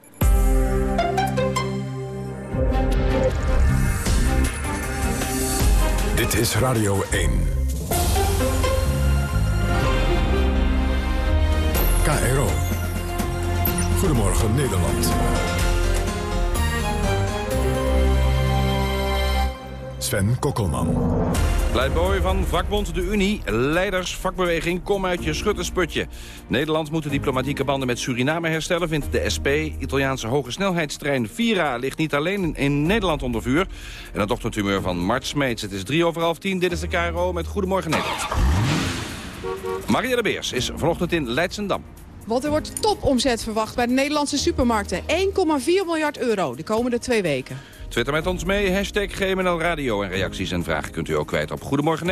Speaker 1: Dit is Radio 1. KRO. Goedemorgen Nederland. Sven Kokkelman.
Speaker 24: Pleitboy van vakbond De Unie, leiders vakbeweging, kom uit je schuttersputje. Nederland moet de diplomatieke banden met Suriname herstellen, vindt de SP. Italiaanse hogesnelheidstrein Vira ligt niet alleen in, Nederland onder vuur. En het ochtendhumeur van Mart Smeets. Het is drie over half tien, dit is de KRO met Goedemorgen Nederland. Maria de Beers is vanochtend in Leidsendam.
Speaker 30: Want er wordt topomzet verwacht bij de Nederlandse supermarkten. 1,4 miljard euro de komende twee weken.
Speaker 24: Twitter met ons mee, hashtag GMNL Radio. En reacties en vragen kunt u ook kwijt op Goedemorgen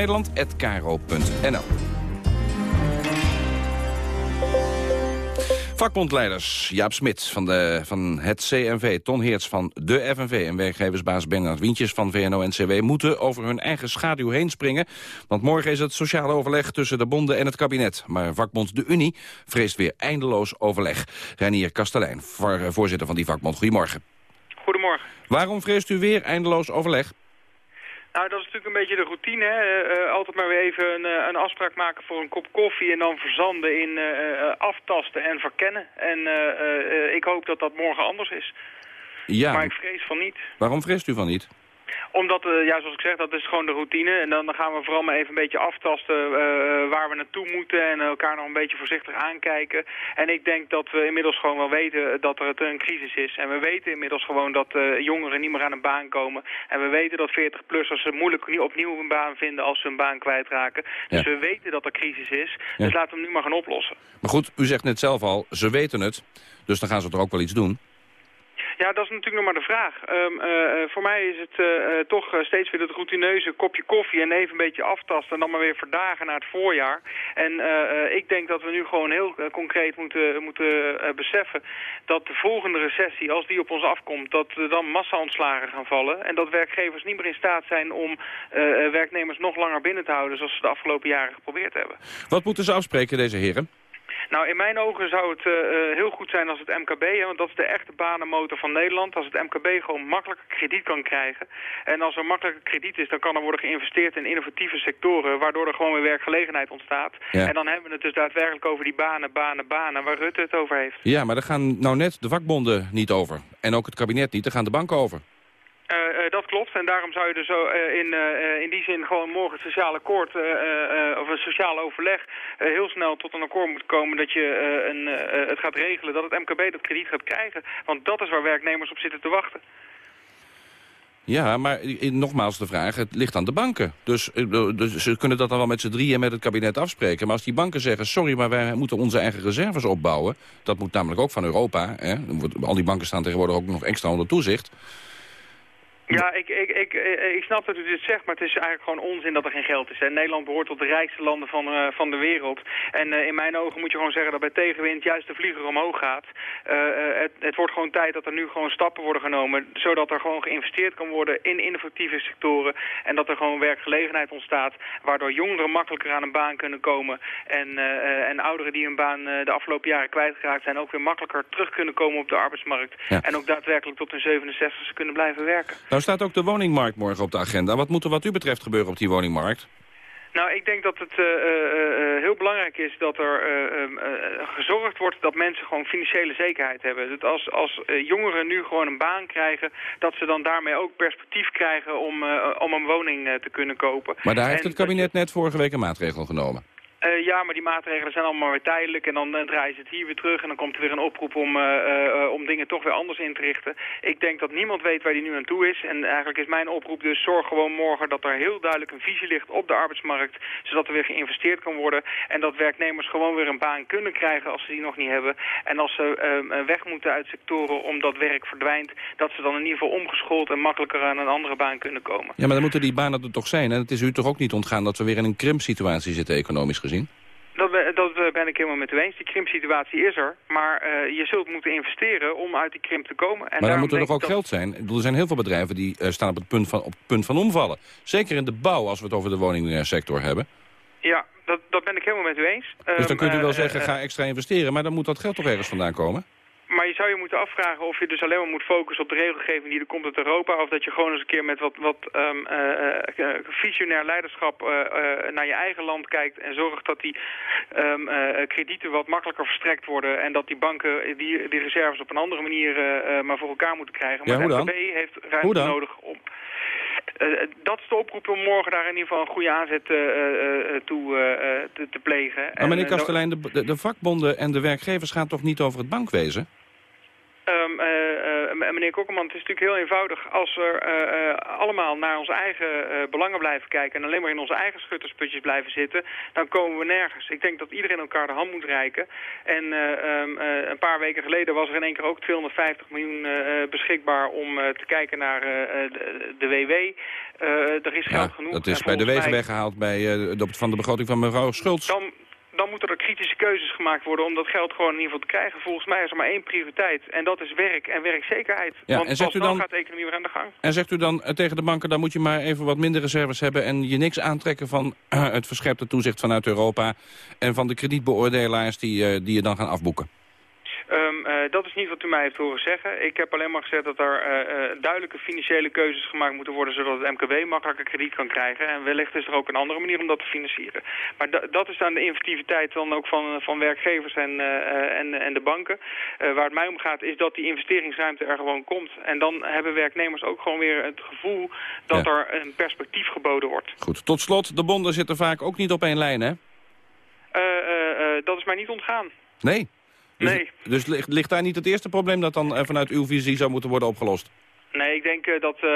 Speaker 24: Vakbondleiders Jaap Smit van, de, van het CNV, Ton Heerts van de FNV... en werkgeversbaas Bernard Wientjes van VNO-NCW... moeten over hun eigen schaduw heen springen. Want morgen is het sociale overleg tussen de bonden en het kabinet. Maar vakbond De Unie vreest weer eindeloos overleg. Reinier Kastelein, voor- voorzitter van die vakbond. Goedemorgen.
Speaker 31: Goedemorgen.
Speaker 24: Waarom vreest u weer eindeloos overleg?
Speaker 31: Nou, dat is natuurlijk een beetje de routine. Hè? Eh, eh, altijd maar weer even een, eh, een afspraak maken voor een kop koffie... en dan verzanden in aftasten en verkennen. En ik hoop dat dat morgen anders is.
Speaker 24: Ja,
Speaker 31: Maar ik vrees van niet.
Speaker 24: waarom vreest u van niet?
Speaker 31: Omdat, uh, ja, zoals ik zeg, dat is gewoon de routine. En dan, dan gaan we vooral maar even een beetje aftasten uh, waar we naartoe moeten en elkaar nog een beetje voorzichtig aankijken. En ik denk dat we inmiddels gewoon wel weten dat er een crisis is. En we weten inmiddels gewoon dat jongeren niet meer aan een baan komen. En we weten dat 40-plussers het moeilijk opnieuw een baan vinden als ze een baan kwijtraken. Dus we weten dat er crisis is. Ja. Dus laten we hem nu maar gaan oplossen.
Speaker 24: Maar goed, u zegt net zelf al, ze weten het. Dus dan gaan ze toch ook wel iets doen?
Speaker 31: Ja, dat is natuurlijk nog maar de vraag. Um, uh, voor mij is het uh, toch steeds weer dat routineuze kopje koffie en even een beetje aftasten en dan maar weer verdagen naar het voorjaar. En ik denk dat we nu gewoon heel concreet moeten, moeten beseffen dat de volgende recessie, als die op ons afkomt, dat er dan massa-ontslagen gaan vallen. En dat werkgevers niet meer in staat zijn om werknemers nog langer binnen te houden zoals ze de afgelopen jaren geprobeerd hebben.
Speaker 24: Wat moeten ze afspreken, deze heren?
Speaker 31: Nou, in mijn ogen zou het uh, heel goed zijn als het MKB, hè, want dat is de echte banenmotor van Nederland, als het MKB gewoon makkelijker krediet kan krijgen. En als er makkelijker krediet is, dan kan er worden geïnvesteerd in innovatieve sectoren, waardoor er gewoon weer werkgelegenheid ontstaat. Ja. En dan hebben we het dus daadwerkelijk over die banen, banen, banen, waar Rutte het over heeft.
Speaker 24: Ja, maar daar gaan nou net de vakbonden niet over. En ook het kabinet niet, daar gaan de banken over.
Speaker 31: Uh, uh, dat klopt. En daarom zou je dus uh, in, in die zin gewoon morgen het sociale akkoord of een sociaal overleg heel snel tot een akkoord moeten komen dat je een, het gaat regelen dat het MKB dat krediet gaat krijgen. Want dat is waar werknemers op zitten te wachten.
Speaker 24: Ja, maar nogmaals de vraag, het ligt aan de banken. Dus, dus, ze kunnen dat dan wel met z'n drieën met het kabinet afspreken. Maar als die banken zeggen, sorry, maar wij moeten onze eigen reserves opbouwen... dat moet namelijk ook van Europa. Hè? Al die banken staan tegenwoordig ook nog extra onder toezicht...
Speaker 31: Ja, ik, ik, ik, eh, ik snap dat u dit zegt, maar het is eigenlijk gewoon onzin dat er geen geld is. Hè. Nederland behoort tot de rijkste landen van, uh, van de wereld. En uh, in mijn ogen moet je gewoon zeggen dat bij tegenwind juist de vlieger omhoog gaat. Uh, het, het wordt gewoon tijd dat er nu gewoon stappen worden genomen, zodat er gewoon geïnvesteerd kan worden in innovatieve sectoren. En dat er gewoon werkgelegenheid ontstaat, waardoor jongeren makkelijker aan een baan kunnen komen. En, en ouderen die hun baan de afgelopen jaren kwijtgeraakt zijn, ook weer makkelijker terug kunnen komen op de arbeidsmarkt. Ja. En ook daadwerkelijk tot hun 67 kunnen blijven werken.
Speaker 24: Nou staat ook de woningmarkt morgen op de agenda. Wat moet er wat u betreft gebeuren op die woningmarkt?
Speaker 31: Nou, ik denk dat het uh, uh, heel belangrijk is dat er uh, gezorgd wordt dat mensen gewoon financiële zekerheid hebben. Dat als, als jongeren nu gewoon een baan krijgen, dat ze dan daarmee ook perspectief krijgen om, om een woning te kunnen kopen.
Speaker 24: Maar daar heeft het kabinet net vorige week een maatregel genomen.
Speaker 31: Uh, ja, maar die maatregelen zijn allemaal weer tijdelijk en dan draaien ze het hier weer terug en dan komt er weer een oproep om, uh, om dingen toch weer anders in te richten. Ik denk dat niemand weet waar die nu aan toe is en eigenlijk is mijn oproep dus zorg gewoon morgen dat er heel duidelijk een visie ligt op de arbeidsmarkt, zodat er weer geïnvesteerd kan worden en dat werknemers gewoon weer een baan kunnen krijgen als ze die nog niet hebben. En als ze weg moeten uit sectoren omdat werk verdwijnt, dat ze dan in ieder geval omgeschoold en makkelijker aan een andere baan kunnen komen.
Speaker 24: Ja, maar dan moeten die banen er toch zijn en het is u toch ook niet ontgaan dat we weer in een krimpsituatie zitten economisch gezien?
Speaker 31: Dat, dat, ben ik helemaal met u eens. Die krimpsituatie is er. Maar uh, je zult moeten investeren om uit die krimp te komen.
Speaker 24: En maar dan moet er toch ook geld zijn? Ik bedoel, er zijn heel veel bedrijven die uh, staan op het, punt van, op het punt van omvallen. Zeker in de bouw, als we het over de woningsector hebben.
Speaker 31: Ja, dat, dat ben ik helemaal met u eens.
Speaker 24: Dus dan kunt u wel uh, zeggen, ga extra investeren. Maar dan moet dat geld toch ergens vandaan komen?
Speaker 31: Maar je zou je moeten afvragen of je dus alleen maar moet focussen op de regelgeving die er komt uit Europa. Of dat je gewoon eens een keer met wat, wat um, uh, visionair leiderschap uh, naar je eigen land kijkt. En zorgt dat die um, kredieten wat makkelijker verstrekt worden. En dat die banken die, die reserves op een andere manier maar voor elkaar moeten krijgen. Maar
Speaker 24: ja,
Speaker 31: de
Speaker 24: MKB
Speaker 31: heeft ruimte nodig om... Uh, dat is de oproep om morgen daar in ieder geval een goede aanzet uh, uh, toe te, te, plegen.
Speaker 24: Maar meneer Kastelein, de, de, de vakbonden en de werkgevers gaan toch niet over het bankwezen?
Speaker 31: Um, uh, meneer Kokkerman, het is natuurlijk heel eenvoudig. Als we uh, allemaal naar onze eigen belangen blijven kijken... en alleen maar in onze eigen schuttersputjes blijven zitten... dan komen we nergens. Ik denk dat iedereen elkaar de hand moet reiken. En um, een paar weken geleden was er in één keer ook 250 miljoen beschikbaar... om te kijken naar de, de, WW. er is geld genoeg.
Speaker 24: Dat is bij de wegen weggehaald bij, van de begroting van mevrouw Schultz.
Speaker 31: Dan, dan moeten er kritische keuzes gemaakt worden om dat geld gewoon in ieder geval te krijgen. Volgens mij is er maar één prioriteit en dat is werk en werkzekerheid.
Speaker 24: Ja,
Speaker 31: Want
Speaker 24: en zegt u dan,
Speaker 31: dan gaat de economie weer aan de gang.
Speaker 24: En zegt u dan eh, tegen de banken, dan moet je maar even wat minder reserves hebben... en je niks aantrekken van uh, het verscherpte toezicht vanuit Europa... en van de kredietbeoordelaars die, uh, die je dan gaan afboeken?
Speaker 31: Um, uh, dat is niet wat u mij heeft horen zeggen. Ik heb alleen maar gezegd dat er uh, uh, duidelijke financiële keuzes gemaakt moeten worden... zodat het MKB makkelijker krediet kan krijgen. En wellicht is er ook een andere manier om dat te financieren. Maar dat is aan de innovativiteit dan ook van, van werkgevers en, en, en de banken. waar het mij om gaat is dat die investeringsruimte er gewoon komt. En dan hebben werknemers ook gewoon weer het gevoel... dat ja. er een perspectief geboden wordt.
Speaker 24: Goed, tot slot, de bonden zitten vaak ook niet op één lijn, hè?
Speaker 31: dat is mij niet ontgaan.
Speaker 24: Nee? Dus,
Speaker 31: nee.
Speaker 24: Dus ligt, ligt daar niet het eerste probleem dat dan uh, vanuit uw visie zou moeten worden opgelost?
Speaker 31: Nee, ik denk uh, dat uh,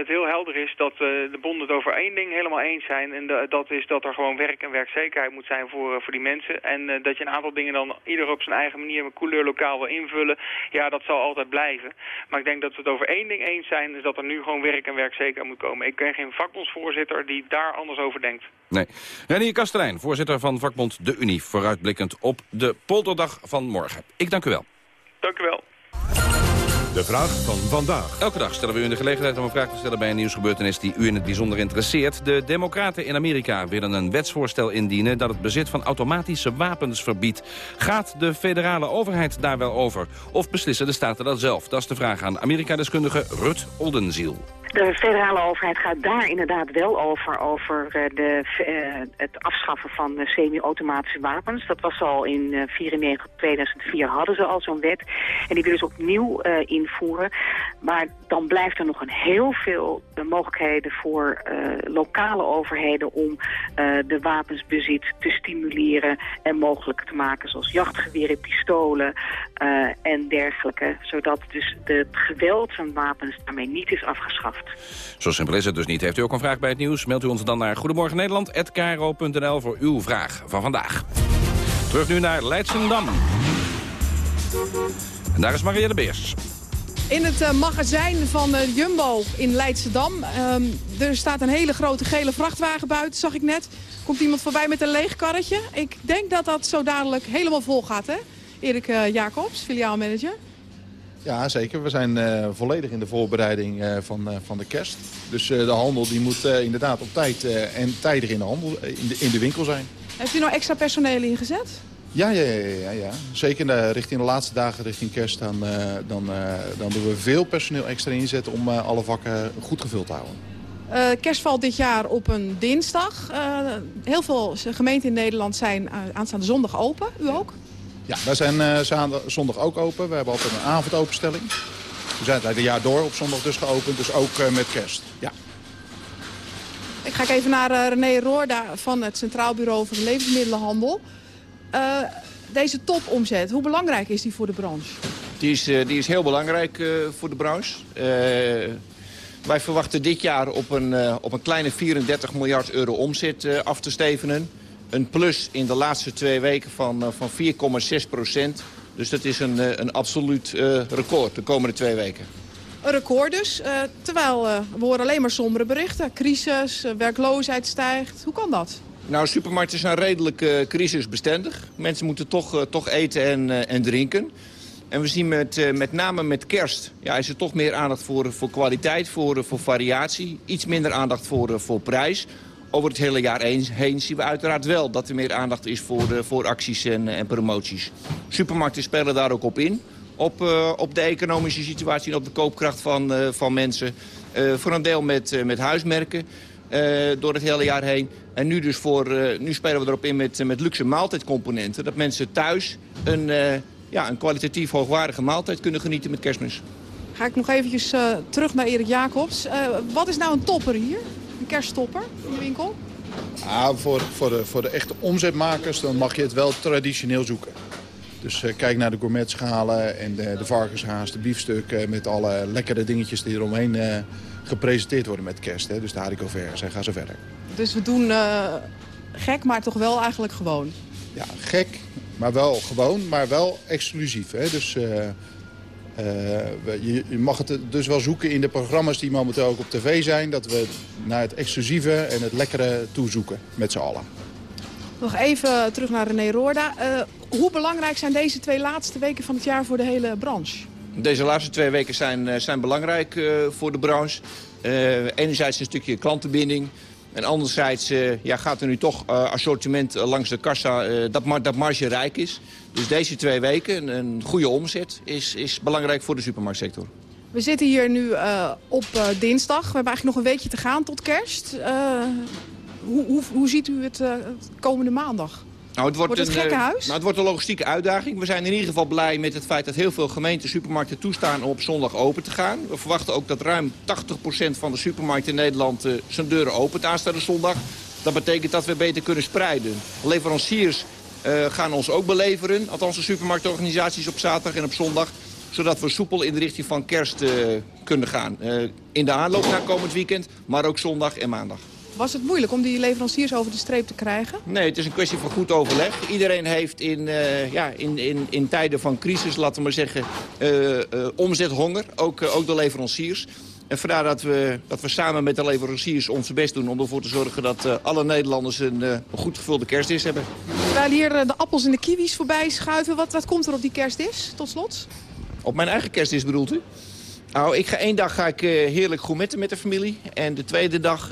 Speaker 31: het heel helder is dat de bonden het over één ding helemaal eens zijn. En de, dat is dat er gewoon werk en werkzekerheid moet zijn voor, voor die mensen. En dat je een aantal dingen dan ieder op zijn eigen manier met couleur lokaal wil invullen. Ja, dat zal altijd blijven. Maar ik denk dat we het over één ding eens zijn. Is dat er nu gewoon werk en werkzekerheid moet komen. Ik ken geen vakbondsvoorzitter die daar anders over denkt.
Speaker 24: Nee. Renier Kastelein, voorzitter van vakbond De Unie. Vooruitblikkend op de polderdag van morgen. Ik dank u wel.
Speaker 31: Dank u wel.
Speaker 1: De vraag van vandaag.
Speaker 24: Elke dag stellen we u de gelegenheid om een vraag te stellen bij een nieuwsgebeurtenis die u in het bijzonder interesseert. De democraten in Amerika willen een wetsvoorstel indienen dat het bezit van automatische wapens verbiedt. Gaat de federale overheid daar wel over? Of beslissen de staten dat zelf? Dat is de vraag aan Amerika-deskundige Rut Oldenziel.
Speaker 21: De federale overheid gaat daar inderdaad wel over, over de, uh, het afschaffen van semi-automatische wapens. Dat was al in uh, 94, 2004 hadden ze al zo'n wet. En die willen ze opnieuw uh, invoeren. Maar dan blijft er nog een heel veel mogelijkheden voor lokale overheden om de wapensbezit te stimuleren en mogelijk te maken. Zoals jachtgeweren, pistolen en dergelijke. Zodat dus de geweld van wapens daarmee niet is afgeschaft.
Speaker 24: Zo simpel is het dus niet. Heeft u ook een vraag bij het nieuws? Mailt u ons dan naar Goedemorgen Nederland@kro.nl voor uw vraag van vandaag. Terug nu naar Leidsendam. En daar is Maria de Beers.
Speaker 30: In het uh, magazijn van uh, Jumbo in Leidschendam. Um, er staat een hele grote gele vrachtwagen buiten, zag ik net. Komt iemand voorbij met een leeg karretje. Ik denk dat dat zo dadelijk helemaal vol gaat, hè? Erik uh, Jacobs, filiaalmanager.
Speaker 32: Ja, zeker. We zijn uh, volledig in de voorbereiding uh, van, uh, van de kerst. Dus de handel die moet inderdaad op tijd en tijdig in de, handel, in, de, in de winkel zijn.
Speaker 30: Heeft u nou extra personeel ingezet?
Speaker 32: Ja, ja, ja, ja, ja. zeker de, richting de laatste dagen, richting kerst, dan, dan, dan doen we veel personeel extra inzetten om alle vakken goed gevuld te houden.
Speaker 30: kerst valt dit jaar op een dinsdag. heel veel gemeenten in Nederland zijn aanstaande zondag open. U ook?
Speaker 32: Ja, wij zijn uh, zondag ook open. We hebben altijd een avondopenstelling. We zijn het hele jaar door op zondag dus geopend, dus ook uh, met kerst. Ja.
Speaker 30: Ik ga even naar uh, René Roorda van het Centraal Bureau voor de Levensmiddelenhandel. deze topomzet, hoe belangrijk is die voor de branche?
Speaker 33: Die is, die is heel belangrijk voor de branche. wij verwachten dit jaar op een, op een kleine 34 miljard euro omzet af te stevenen een plus in de laatste twee weken van, uh, van 4,6 procent. Dus dat is een, uh, een absoluut uh, record de komende twee weken.
Speaker 30: Een record dus, terwijl we horen alleen maar sombere berichten. Crisis, werkloosheid stijgt. Hoe kan dat?
Speaker 33: Nou, supermarkten zijn redelijk crisisbestendig. Mensen moeten toch, toch eten en, en drinken. En we zien met, met name met kerst ja, is er toch meer aandacht voor, voor kwaliteit, voor, voor variatie. Iets minder aandacht voor, voor prijs over het hele jaar heen zien we uiteraard wel dat er meer aandacht is voor, voor acties en, en, promoties. Supermarkten spelen daar ook op in. Op, uh, op de economische situatie en op de koopkracht van, van mensen. voor een deel met, met huismerken door het hele jaar heen. En nu, dus voor, nu spelen we erop in met, met luxe maaltijdcomponenten. Dat mensen thuis een, ja, een kwalitatief hoogwaardige maaltijd kunnen genieten met kerstmis.
Speaker 30: Ga ik nog eventjes terug naar Erik Jacobs. wat is nou een topper hier? Een kerststopper in de winkel?
Speaker 32: Ja, voor, voor, de, voor de echte omzetmakers dan mag je het wel traditioneel zoeken. Dus uh, kijk naar de gourmetschalen en de, de varkenshaas, de biefstukken... met alle lekkere dingetjes die eromheen uh, gepresenteerd worden met kerst. Hè. Dus de haricots en ga zo verder.
Speaker 30: Dus we doen uh, gek, maar toch wel eigenlijk gewoon?
Speaker 32: Ja, gek, maar wel gewoon, maar wel exclusief. Hè. Dus je, je, mag het dus wel zoeken in de programma's die momenteel ook op tv zijn... dat we naar het exclusieve en het lekkere toezoeken met z'n allen.
Speaker 30: Nog even terug naar René Roorda. Uh, hoe belangrijk zijn deze twee laatste weken van het jaar voor de hele branche?
Speaker 33: Deze laatste twee weken zijn, zijn belangrijk uh, voor de branche. enerzijds een stukje klantenbinding... En anderzijds ja, gaat er nu toch assortiment langs de kassa dat, mar dat marge rijk is. Dus deze twee weken, een goede omzet, is, is belangrijk voor de supermarktsector.
Speaker 30: We zitten hier nu uh, op uh, dinsdag. We hebben eigenlijk nog een weekje te gaan tot kerst. Uh, hoe, hoe, hoe, ziet u het komende maandag?
Speaker 33: Nou, het wordt,
Speaker 30: wordt het
Speaker 33: een,
Speaker 30: gekke huis?
Speaker 33: Nou, het wordt een logistieke uitdaging. We zijn in ieder geval blij met het feit dat heel veel gemeenten supermarkten toestaan om op zondag open te gaan. We verwachten ook dat ruim 80% van de supermarkten in Nederland zijn deuren opent aanstaande zondag. Dat betekent dat we beter kunnen spreiden. Leveranciers gaan ons ook beleveren. Althans de supermarktorganisaties op zaterdag en op zondag. Zodat we soepel in de richting van kerst uh, kunnen gaan. Uh, in de aanloop naar komend weekend, maar ook zondag en maandag.
Speaker 30: Was het moeilijk om die leveranciers over de streep te krijgen?
Speaker 33: Nee, het is een kwestie van goed overleg. Iedereen heeft in, uh, ja, in, in, in tijden van crisis, laten we maar zeggen, omzethonger. Ook, ook de leveranciers. En vandaar dat we, dat we samen met de leveranciers ons best doen... om ervoor te zorgen dat uh, alle Nederlanders een, uh, een goed gevulde kerstdis hebben.
Speaker 30: Terwijl hier uh, de appels en de kiwis voorbij schuiven... Wat, wat komt er op die kerstdis, tot slot?
Speaker 33: Op mijn eigen kerstdis bedoelt u? Nou, ik ga één dag ga ik heerlijk gourmetten met de familie. En de tweede dag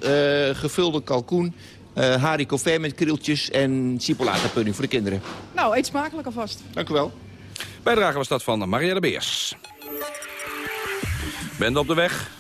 Speaker 33: gevulde kalkoen, haricot vert met krieltjes... en chipolata pudding voor de kinderen.
Speaker 30: Nou, eet smakelijk alvast.
Speaker 33: Dank u wel.
Speaker 24: Bijdrage was dat van Marielle Beers. Bende op de weg.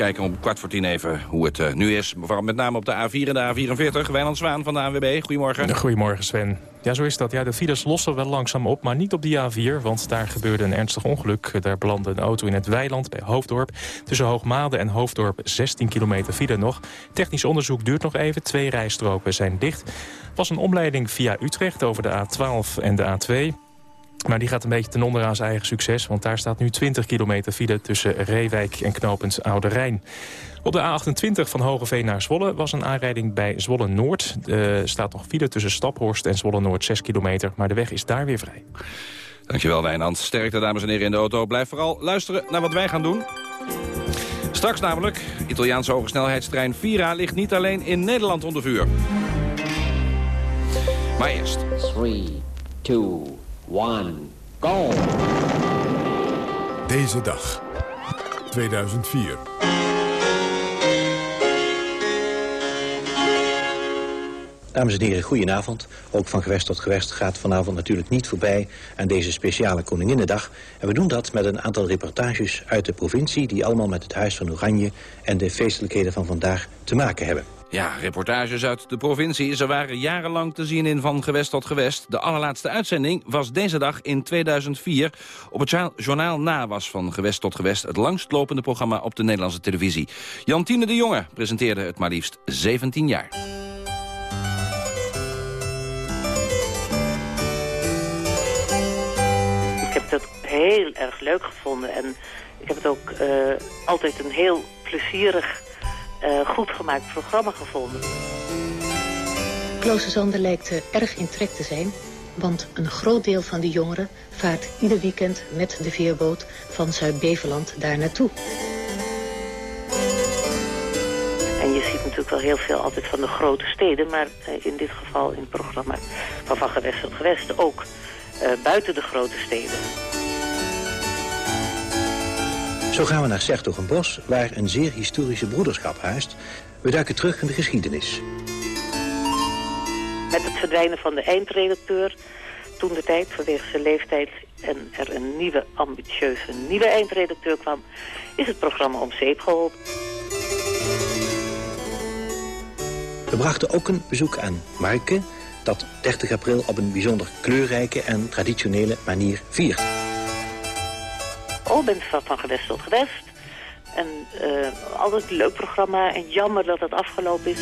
Speaker 24: Kijken om kwart voor tien even hoe het uh, nu is. Met name op de A4 en de A44. Wijnand Zwaan van de ANWB. Goedemorgen.
Speaker 3: Goedemorgen Sven. Ja, zo is dat. Ja, de files lossen wel langzaam op, maar niet op die A4. Want daar gebeurde een ernstig ongeluk. Daar belandde een auto in het weiland bij Hoofddorp. Tussen Hoogmade en Hoofddorp 16 kilometer file nog. Technisch onderzoek duurt nog even. Twee rijstroken zijn dicht. was een omleiding via Utrecht over de A12 en de A2. Maar die gaat een beetje ten onder aan zijn eigen succes... want daar staat nu 20 kilometer file tussen Reewijk en knooppunt Oude Rijn. Op de A28 van Hogeveen naar Zwolle was een aanrijding bij Zwolle-Noord. Er staat nog file tussen Staphorst en Zwolle-Noord 6 kilometer... maar de weg is daar weer vrij.
Speaker 24: Dankjewel, Wijnand. Sterkte, dames en heren, in de auto. Blijf vooral luisteren naar wat wij gaan doen. Straks namelijk, Italiaanse hogesnelheidstrein Vira ligt niet alleen in Nederland onder vuur. Maar eerst.
Speaker 34: 3, 2, 1, go!
Speaker 1: Deze dag, 2004.
Speaker 35: Dames en heren, goedenavond. Ook van gewest tot gewest gaat vanavond natuurlijk niet voorbij aan deze speciale Koninginnedag. En we doen dat met een aantal reportages uit de provincie... die allemaal met het Huis van Oranje en de feestelijkheden van vandaag te maken hebben.
Speaker 24: Ja, reportages uit de provincie. Ze waren jarenlang te zien in Van Gewest tot Gewest. De allerlaatste uitzending was deze dag in 2004. Op het journaal Na was Van Gewest tot Gewest... het langstlopende programma op de Nederlandse televisie. Jantine de Jonge presenteerde het maar liefst 17 jaar.
Speaker 36: Ik heb het heel erg leuk gevonden. En ik heb het ook uh, altijd een heel plezierig uh, goed gemaakt programma gevonden.
Speaker 37: Kloosenzande lijkt erg in trek te zijn... want een groot deel van de jongeren vaart ieder weekend met de veerboot... van Zuid-Beveland daar naartoe.
Speaker 36: En je ziet natuurlijk wel heel veel altijd van de grote steden... maar uh, in dit geval in het programma van Van Gewest tot Gewest ook buiten de grote steden.
Speaker 35: Zo gaan we naar Sertogenbos, waar een zeer historische broederschap huist. We duiken terug in de geschiedenis.
Speaker 36: Met het verdwijnen van de eindredacteur, toen de tijd vanwege zijn leeftijd... en er een nieuwe, ambitieuze nieuwe eindredacteur kwam... is het programma om zeep geholpen.
Speaker 35: We brachten ook een bezoek aan Marke... dat 30 april op een bijzonder kleurrijke en traditionele manier viert.
Speaker 36: Oh, ben van gewest tot gewest. En uh, altijd een leuk programma. En jammer dat het afgelopen is.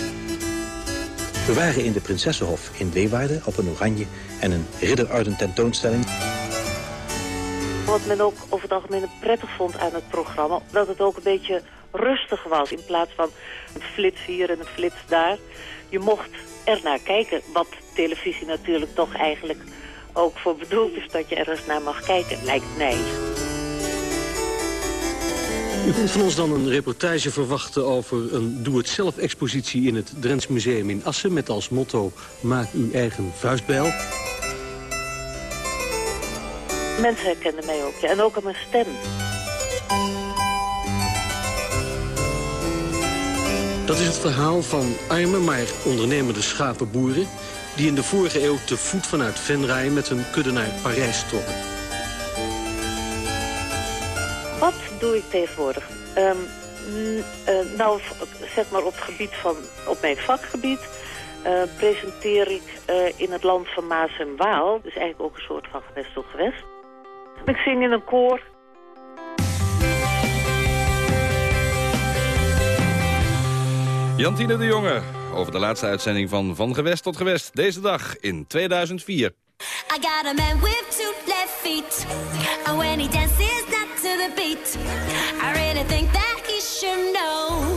Speaker 35: We waren in de Prinsessenhof in Leeuwarden op een oranje en een ridderorden tentoonstelling.
Speaker 36: Wat men ook over het algemeen prettig vond aan het programma... dat het ook een beetje rustig was. In plaats van een flits hier en een flits daar. Je mocht er naar kijken. Wat televisie natuurlijk toch eigenlijk ook voor bedoeld is... dat je er eens naar mag kijken, lijkt mij.
Speaker 38: U kunt van ons dan een reportage verwachten over een doe-het-zelf-expositie in het Drents Museum in Assen... met als motto Maak uw eigen vuistbijl.
Speaker 36: Mensen herkenden mij ook, ja, en ook aan mijn stem.
Speaker 38: Dat is het verhaal van arme, maar ondernemende schapenboeren... die in de vorige eeuw te voet vanuit Venray met hun kudde naar Parijs trokken.
Speaker 36: Doe ik tegenwoordig? Ehm, eh, nou, zeg maar op het gebied van, op mijn vakgebied... eh, presenteer ik eh, in het land van Maas en Waal. Dus eigenlijk ook een soort van gewest tot gewest. Ik zing in een koor.
Speaker 24: Jantine de Jonge over de laatste uitzending van Van Gewest tot Gewest. Deze dag in 2004.
Speaker 39: I got a man with two left feet. And when he dances I really think that he should know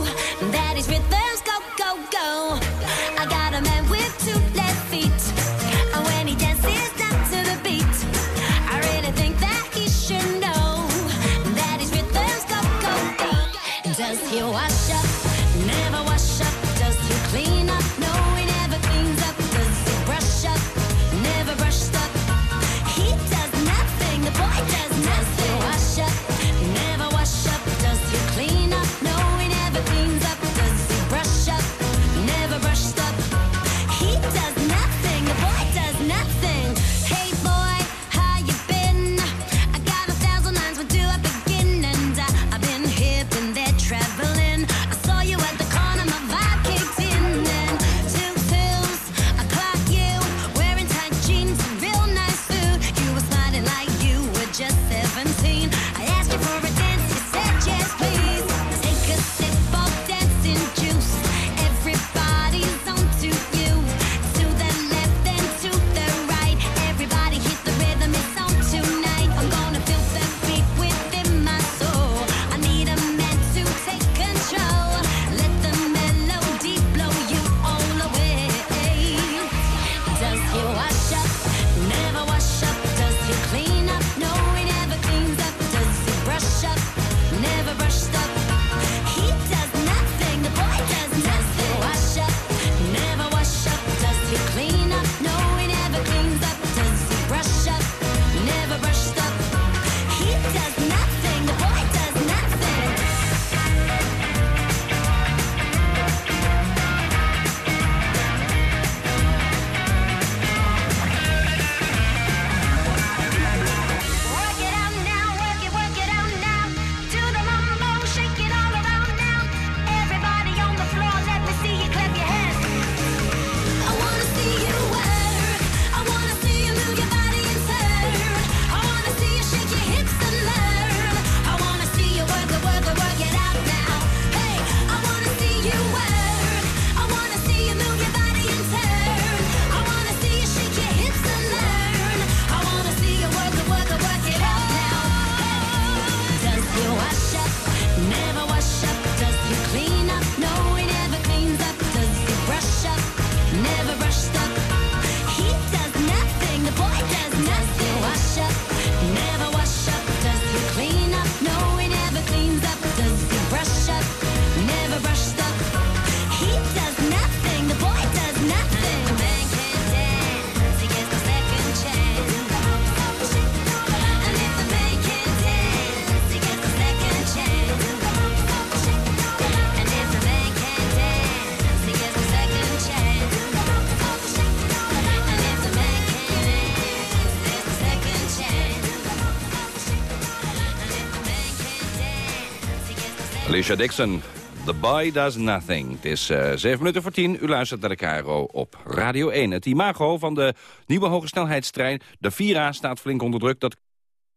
Speaker 39: gets a second
Speaker 24: Alicia Dixon, The Boy Does Nothing. Het is eh 7 minuten voor 10. U luistert naar de KRO op Radio 1. Het imago van de nieuwe hogesnelheidstrein, de Vira, staat flink onder druk. Dat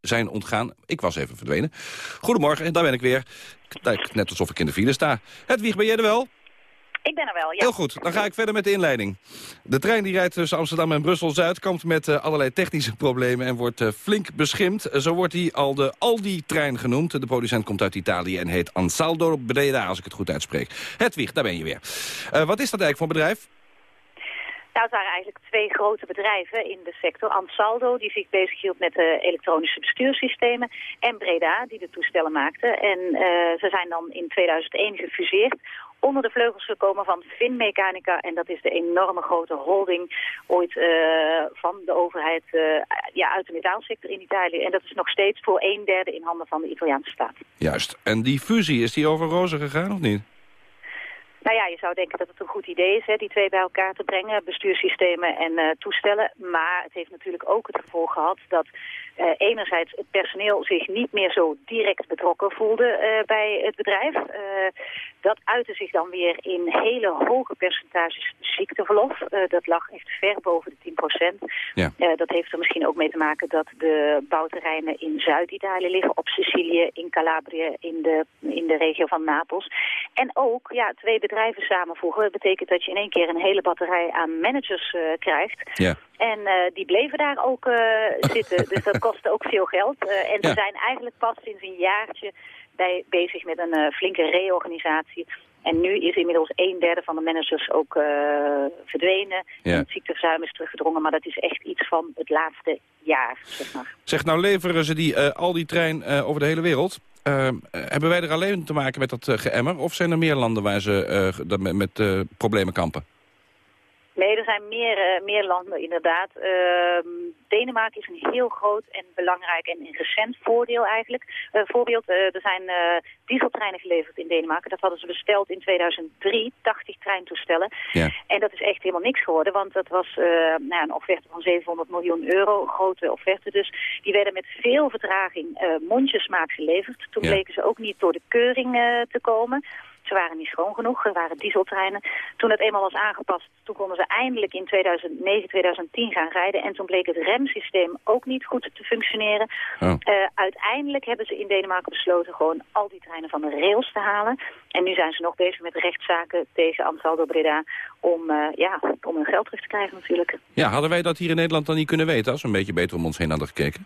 Speaker 24: zijn ontgaan. Ik was even verdwenen. Goedemorgen, daar ben ik weer. Net alsof ik in de file sta. Hedwig, ben jij er wel?
Speaker 40: Ik ben er wel, ja.
Speaker 24: Heel goed, dan ga ik verder met de inleiding. De trein die rijdt tussen Amsterdam en Brussel-Zuid... komt met eh, allerlei technische problemen en wordt eh, flink beschimpt. Eh, zo wordt hij al de Aldi-trein genoemd. De producent komt uit Italië en heet Ansaldo Breda, als ik het goed uitspreek. Hedwig, daar ben je weer. Wat is dat eigenlijk voor bedrijf?
Speaker 40: Nou, het waren eigenlijk twee grote bedrijven in de sector. Ansaldo, die zich bezighield met de elektronische bestuurssystemen. En Breda, die de toestellen maakte. En ze zijn dan in 2001 gefuseerd onder de vleugels gekomen van Finmechanica. En dat is de enorme grote holding ooit eh, van de overheid eh, ja, uit de metaalsector in Italië. En dat is nog steeds voor een derde in handen van de Italiaanse staat.
Speaker 24: Juist. En die fusie, is die over rozen gegaan of niet?
Speaker 40: Nou ja, je zou denken dat het een goed idee is, hè, die twee bij elkaar te brengen, bestuurssystemen en uh, toestellen. Maar het heeft natuurlijk ook het gevolg gehad dat uh, enerzijds het personeel zich niet meer zo direct betrokken voelde uh, bij het bedrijf. dat uitte zich dan weer in hele hoge percentages ziekteverlof. dat lag echt ver boven de 10 procent. Ja. dat heeft er misschien ook mee te maken dat de bouwterreinen in Zuid-Italië liggen, op Sicilië, in Calabrië, in de, in de regio van Napels. En ook ja, twee bedrijven samenvoegen. Dat betekent dat je in één keer een hele batterij aan managers krijgt. Ja. En uh, die bleven daar ook uh, zitten. Dus dat kostte ook veel geld. en ja. ze zijn eigenlijk pas sinds een jaartje bij, bezig met een flinke reorganisatie. En nu is inmiddels een derde van de managers ook verdwenen. Ja. En het ziekteverzuim is teruggedrongen, maar dat is echt iets van het laatste jaar, zeg maar.
Speaker 24: Zeg, nou leveren ze die, al die trein over de hele wereld. hebben wij er alleen te maken met dat geëmmer? Of zijn er meer landen waar ze met, met problemen kampen?
Speaker 40: Nee, er zijn meer, uh, meer landen inderdaad. Uh, Denemarken is een heel groot en belangrijk en recent voordeel eigenlijk. Uh, voorbeeld, er zijn dieseltreinen geleverd in Denemarken. Dat hadden ze besteld in 2003, 80 treintoestellen. Ja. En dat is echt helemaal niks geworden, want dat was nou, een offerte van 700 miljoen euro, grote offerte dus. Die werden met veel vertraging mondjesmaat geleverd. Toen ja. bleken ze ook niet door de keuring te komen. Ze waren niet schoon genoeg, er waren dieseltreinen. Toen het eenmaal was aangepast, toen konden ze eindelijk in 2009, 2010 gaan rijden. En toen bleek het remsysteem ook niet goed te functioneren. Oh. Uh, uiteindelijk hebben ze in Denemarken besloten gewoon al die treinen van de rails te halen. En nu zijn ze nog bezig met rechtszaken tegen Ansaldo Breda om, uh, ja, om hun geld terug te krijgen natuurlijk.
Speaker 24: Ja, hadden wij dat hier in Nederland dan niet kunnen weten als we een beetje beter om ons heen hadden gekeken?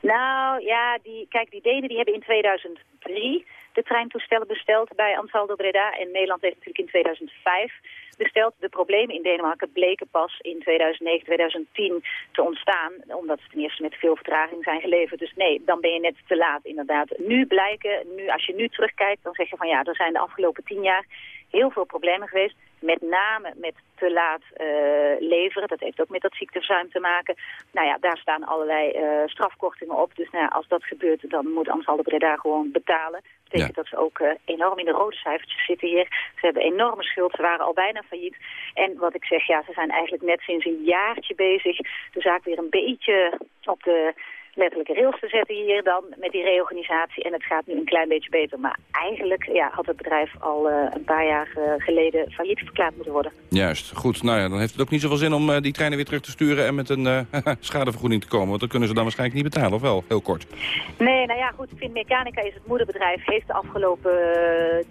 Speaker 40: Nou ja, die, kijk, die Denen die hebben in 2003 de treintoestellen besteld bij Ansaldo Breda. En Nederland heeft natuurlijk in 2005 besteld. De problemen in Denemarken bleken pas in 2009, 2010 te ontstaan. Omdat ze ten eerste met veel vertraging zijn geleverd. Dus nee, dan ben je net te laat inderdaad. Nu blijken, nu, als je nu terugkijkt, dan zeg je van ja, er zijn de afgelopen tien jaar heel veel problemen geweest. Met name met te laat uh, leveren. Dat heeft ook met dat ziekteverzuim te maken. Nou ja, daar staan allerlei uh, strafkortingen op. Dus nou ja, als dat gebeurt, dan moet Amsterdam Breda gewoon betalen. Dat betekent ja. dat ze ook uh, enorm in de rode cijfertjes zitten hier. Ze hebben enorme schuld. Ze waren al bijna failliet. En wat ik zeg, ja, ze zijn eigenlijk net sinds een jaartje bezig. De zaak weer een beetje op de letterlijke rails te zetten hier dan met die reorganisatie. En het gaat nu een klein beetje beter. Maar eigenlijk ja, had het bedrijf al uh, een paar jaar uh, geleden failliet verklaard moeten worden.
Speaker 24: Juist, goed. Nou ja, dan heeft het ook niet zoveel zin om uh, die treinen weer terug te sturen en met een schadevergoeding te komen. Want dan kunnen ze dan waarschijnlijk niet betalen, of wel? Heel kort.
Speaker 40: Nee, nou ja, goed. Mechanica is het moederbedrijf. Heeft de afgelopen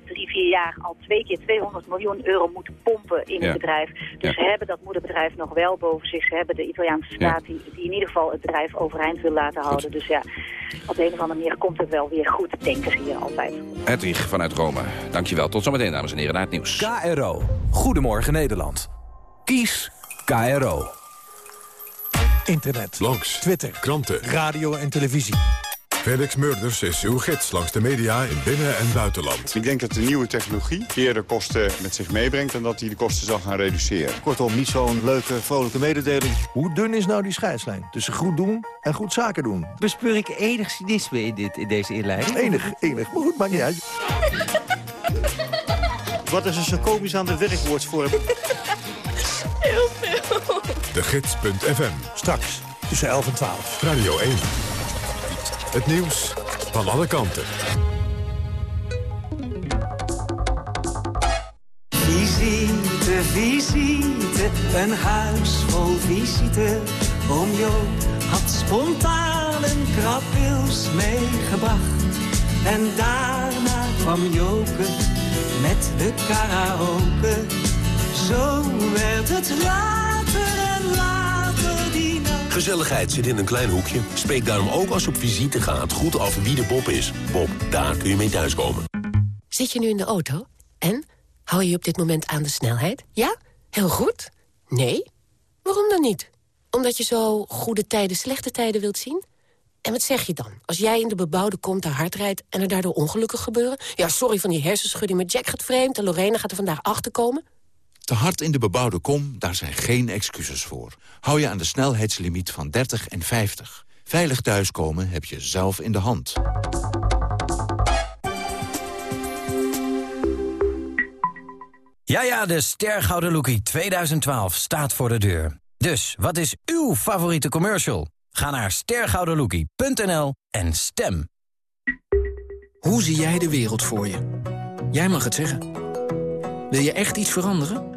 Speaker 40: drie, vier jaar al twee keer 200 miljoen euro moeten pompen in ja. het bedrijf. Dus ja. ze hebben dat moederbedrijf nog wel boven zich. Ze hebben de Italiaanse staat die, die in ieder geval het bedrijf overeind wil laten houden. Goed. Dus ja, op de een of andere manier komt het wel weer goed, denken ze hier altijd.
Speaker 24: Hedwig vanuit Rome, dankjewel. Tot zometeen, dames en heren, naar het nieuws.
Speaker 41: KRO. Goedemorgen Nederland. Kies KRO. Internet.
Speaker 1: Langs.
Speaker 41: Twitter.
Speaker 1: Kranten.
Speaker 41: Radio en televisie.
Speaker 1: Felix Murders is uw gids langs de media in binnen- en buitenland.
Speaker 42: Ik denk dat de nieuwe technologie eerder kosten met zich meebrengt... dan dat die de kosten zal gaan reduceren.
Speaker 43: Kortom, niet zo'n leuke, vrolijke mededeling. Hoe dun is nou die scheidslijn tussen goed doen en goed zaken doen?
Speaker 44: Bespeur ik enig cynisme in, dit, in deze inleiding?
Speaker 43: Enig, enig. Maar goed, maakt niet uit.
Speaker 44: Wat is er zo komisch aan de werkwoordsvorm?
Speaker 39: Heel veel.
Speaker 1: De Gids.fm.
Speaker 41: Straks, tussen 11 en 12.
Speaker 1: Radio 1. Het nieuws van alle kanten.
Speaker 45: Visite, visite, een huis vol visite. Oom Joop had spontaan een krabwils meegebracht. En daarna kwam Joke met de karaoke. Zo werd het later
Speaker 46: Gezelligheid zit in een klein hoekje. Spreek daarom ook als je op visite gaat goed af wie de Bob is. Bob, daar kun je mee thuiskomen.
Speaker 47: Zit je nu in de auto? En? Hou je op dit moment aan de snelheid? Ja? Heel goed? Nee? Waarom dan niet? Omdat je zo goede tijden, slechte tijden wilt zien? En wat zeg je dan? Als jij in de bebouwde kom te hard rijdt en er daardoor ongelukken gebeuren? Ja, sorry van die hersenschudding, maar Jack gaat vreemd en Lorena gaat er vandaag achterkomen.
Speaker 48: Te hard in de bebouwde kom, daar zijn geen excuses voor. Hou je aan de snelheidslimiet van 30 en 50. Veilig thuiskomen heb je zelf in de hand.
Speaker 49: Ja, ja, de Stergouden Lookie 2012 staat voor de deur. Dus, wat is uw favoriete commercial? Ga naar stergoudenlookie.nl en stem.
Speaker 50: Hoe zie jij de wereld voor je? Jij mag het zeggen. Wil je echt iets veranderen?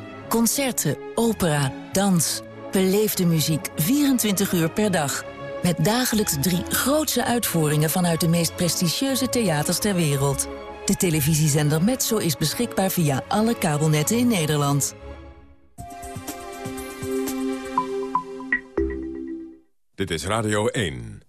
Speaker 51: Concerten, opera, dans. Beleefde muziek 24 uur per dag. Met dagelijks drie grootse uitvoeringen vanuit de meest prestigieuze theaters ter wereld. De televisiezender Metso is beschikbaar via alle kabelnetten in Nederland.
Speaker 1: Dit is Radio 1.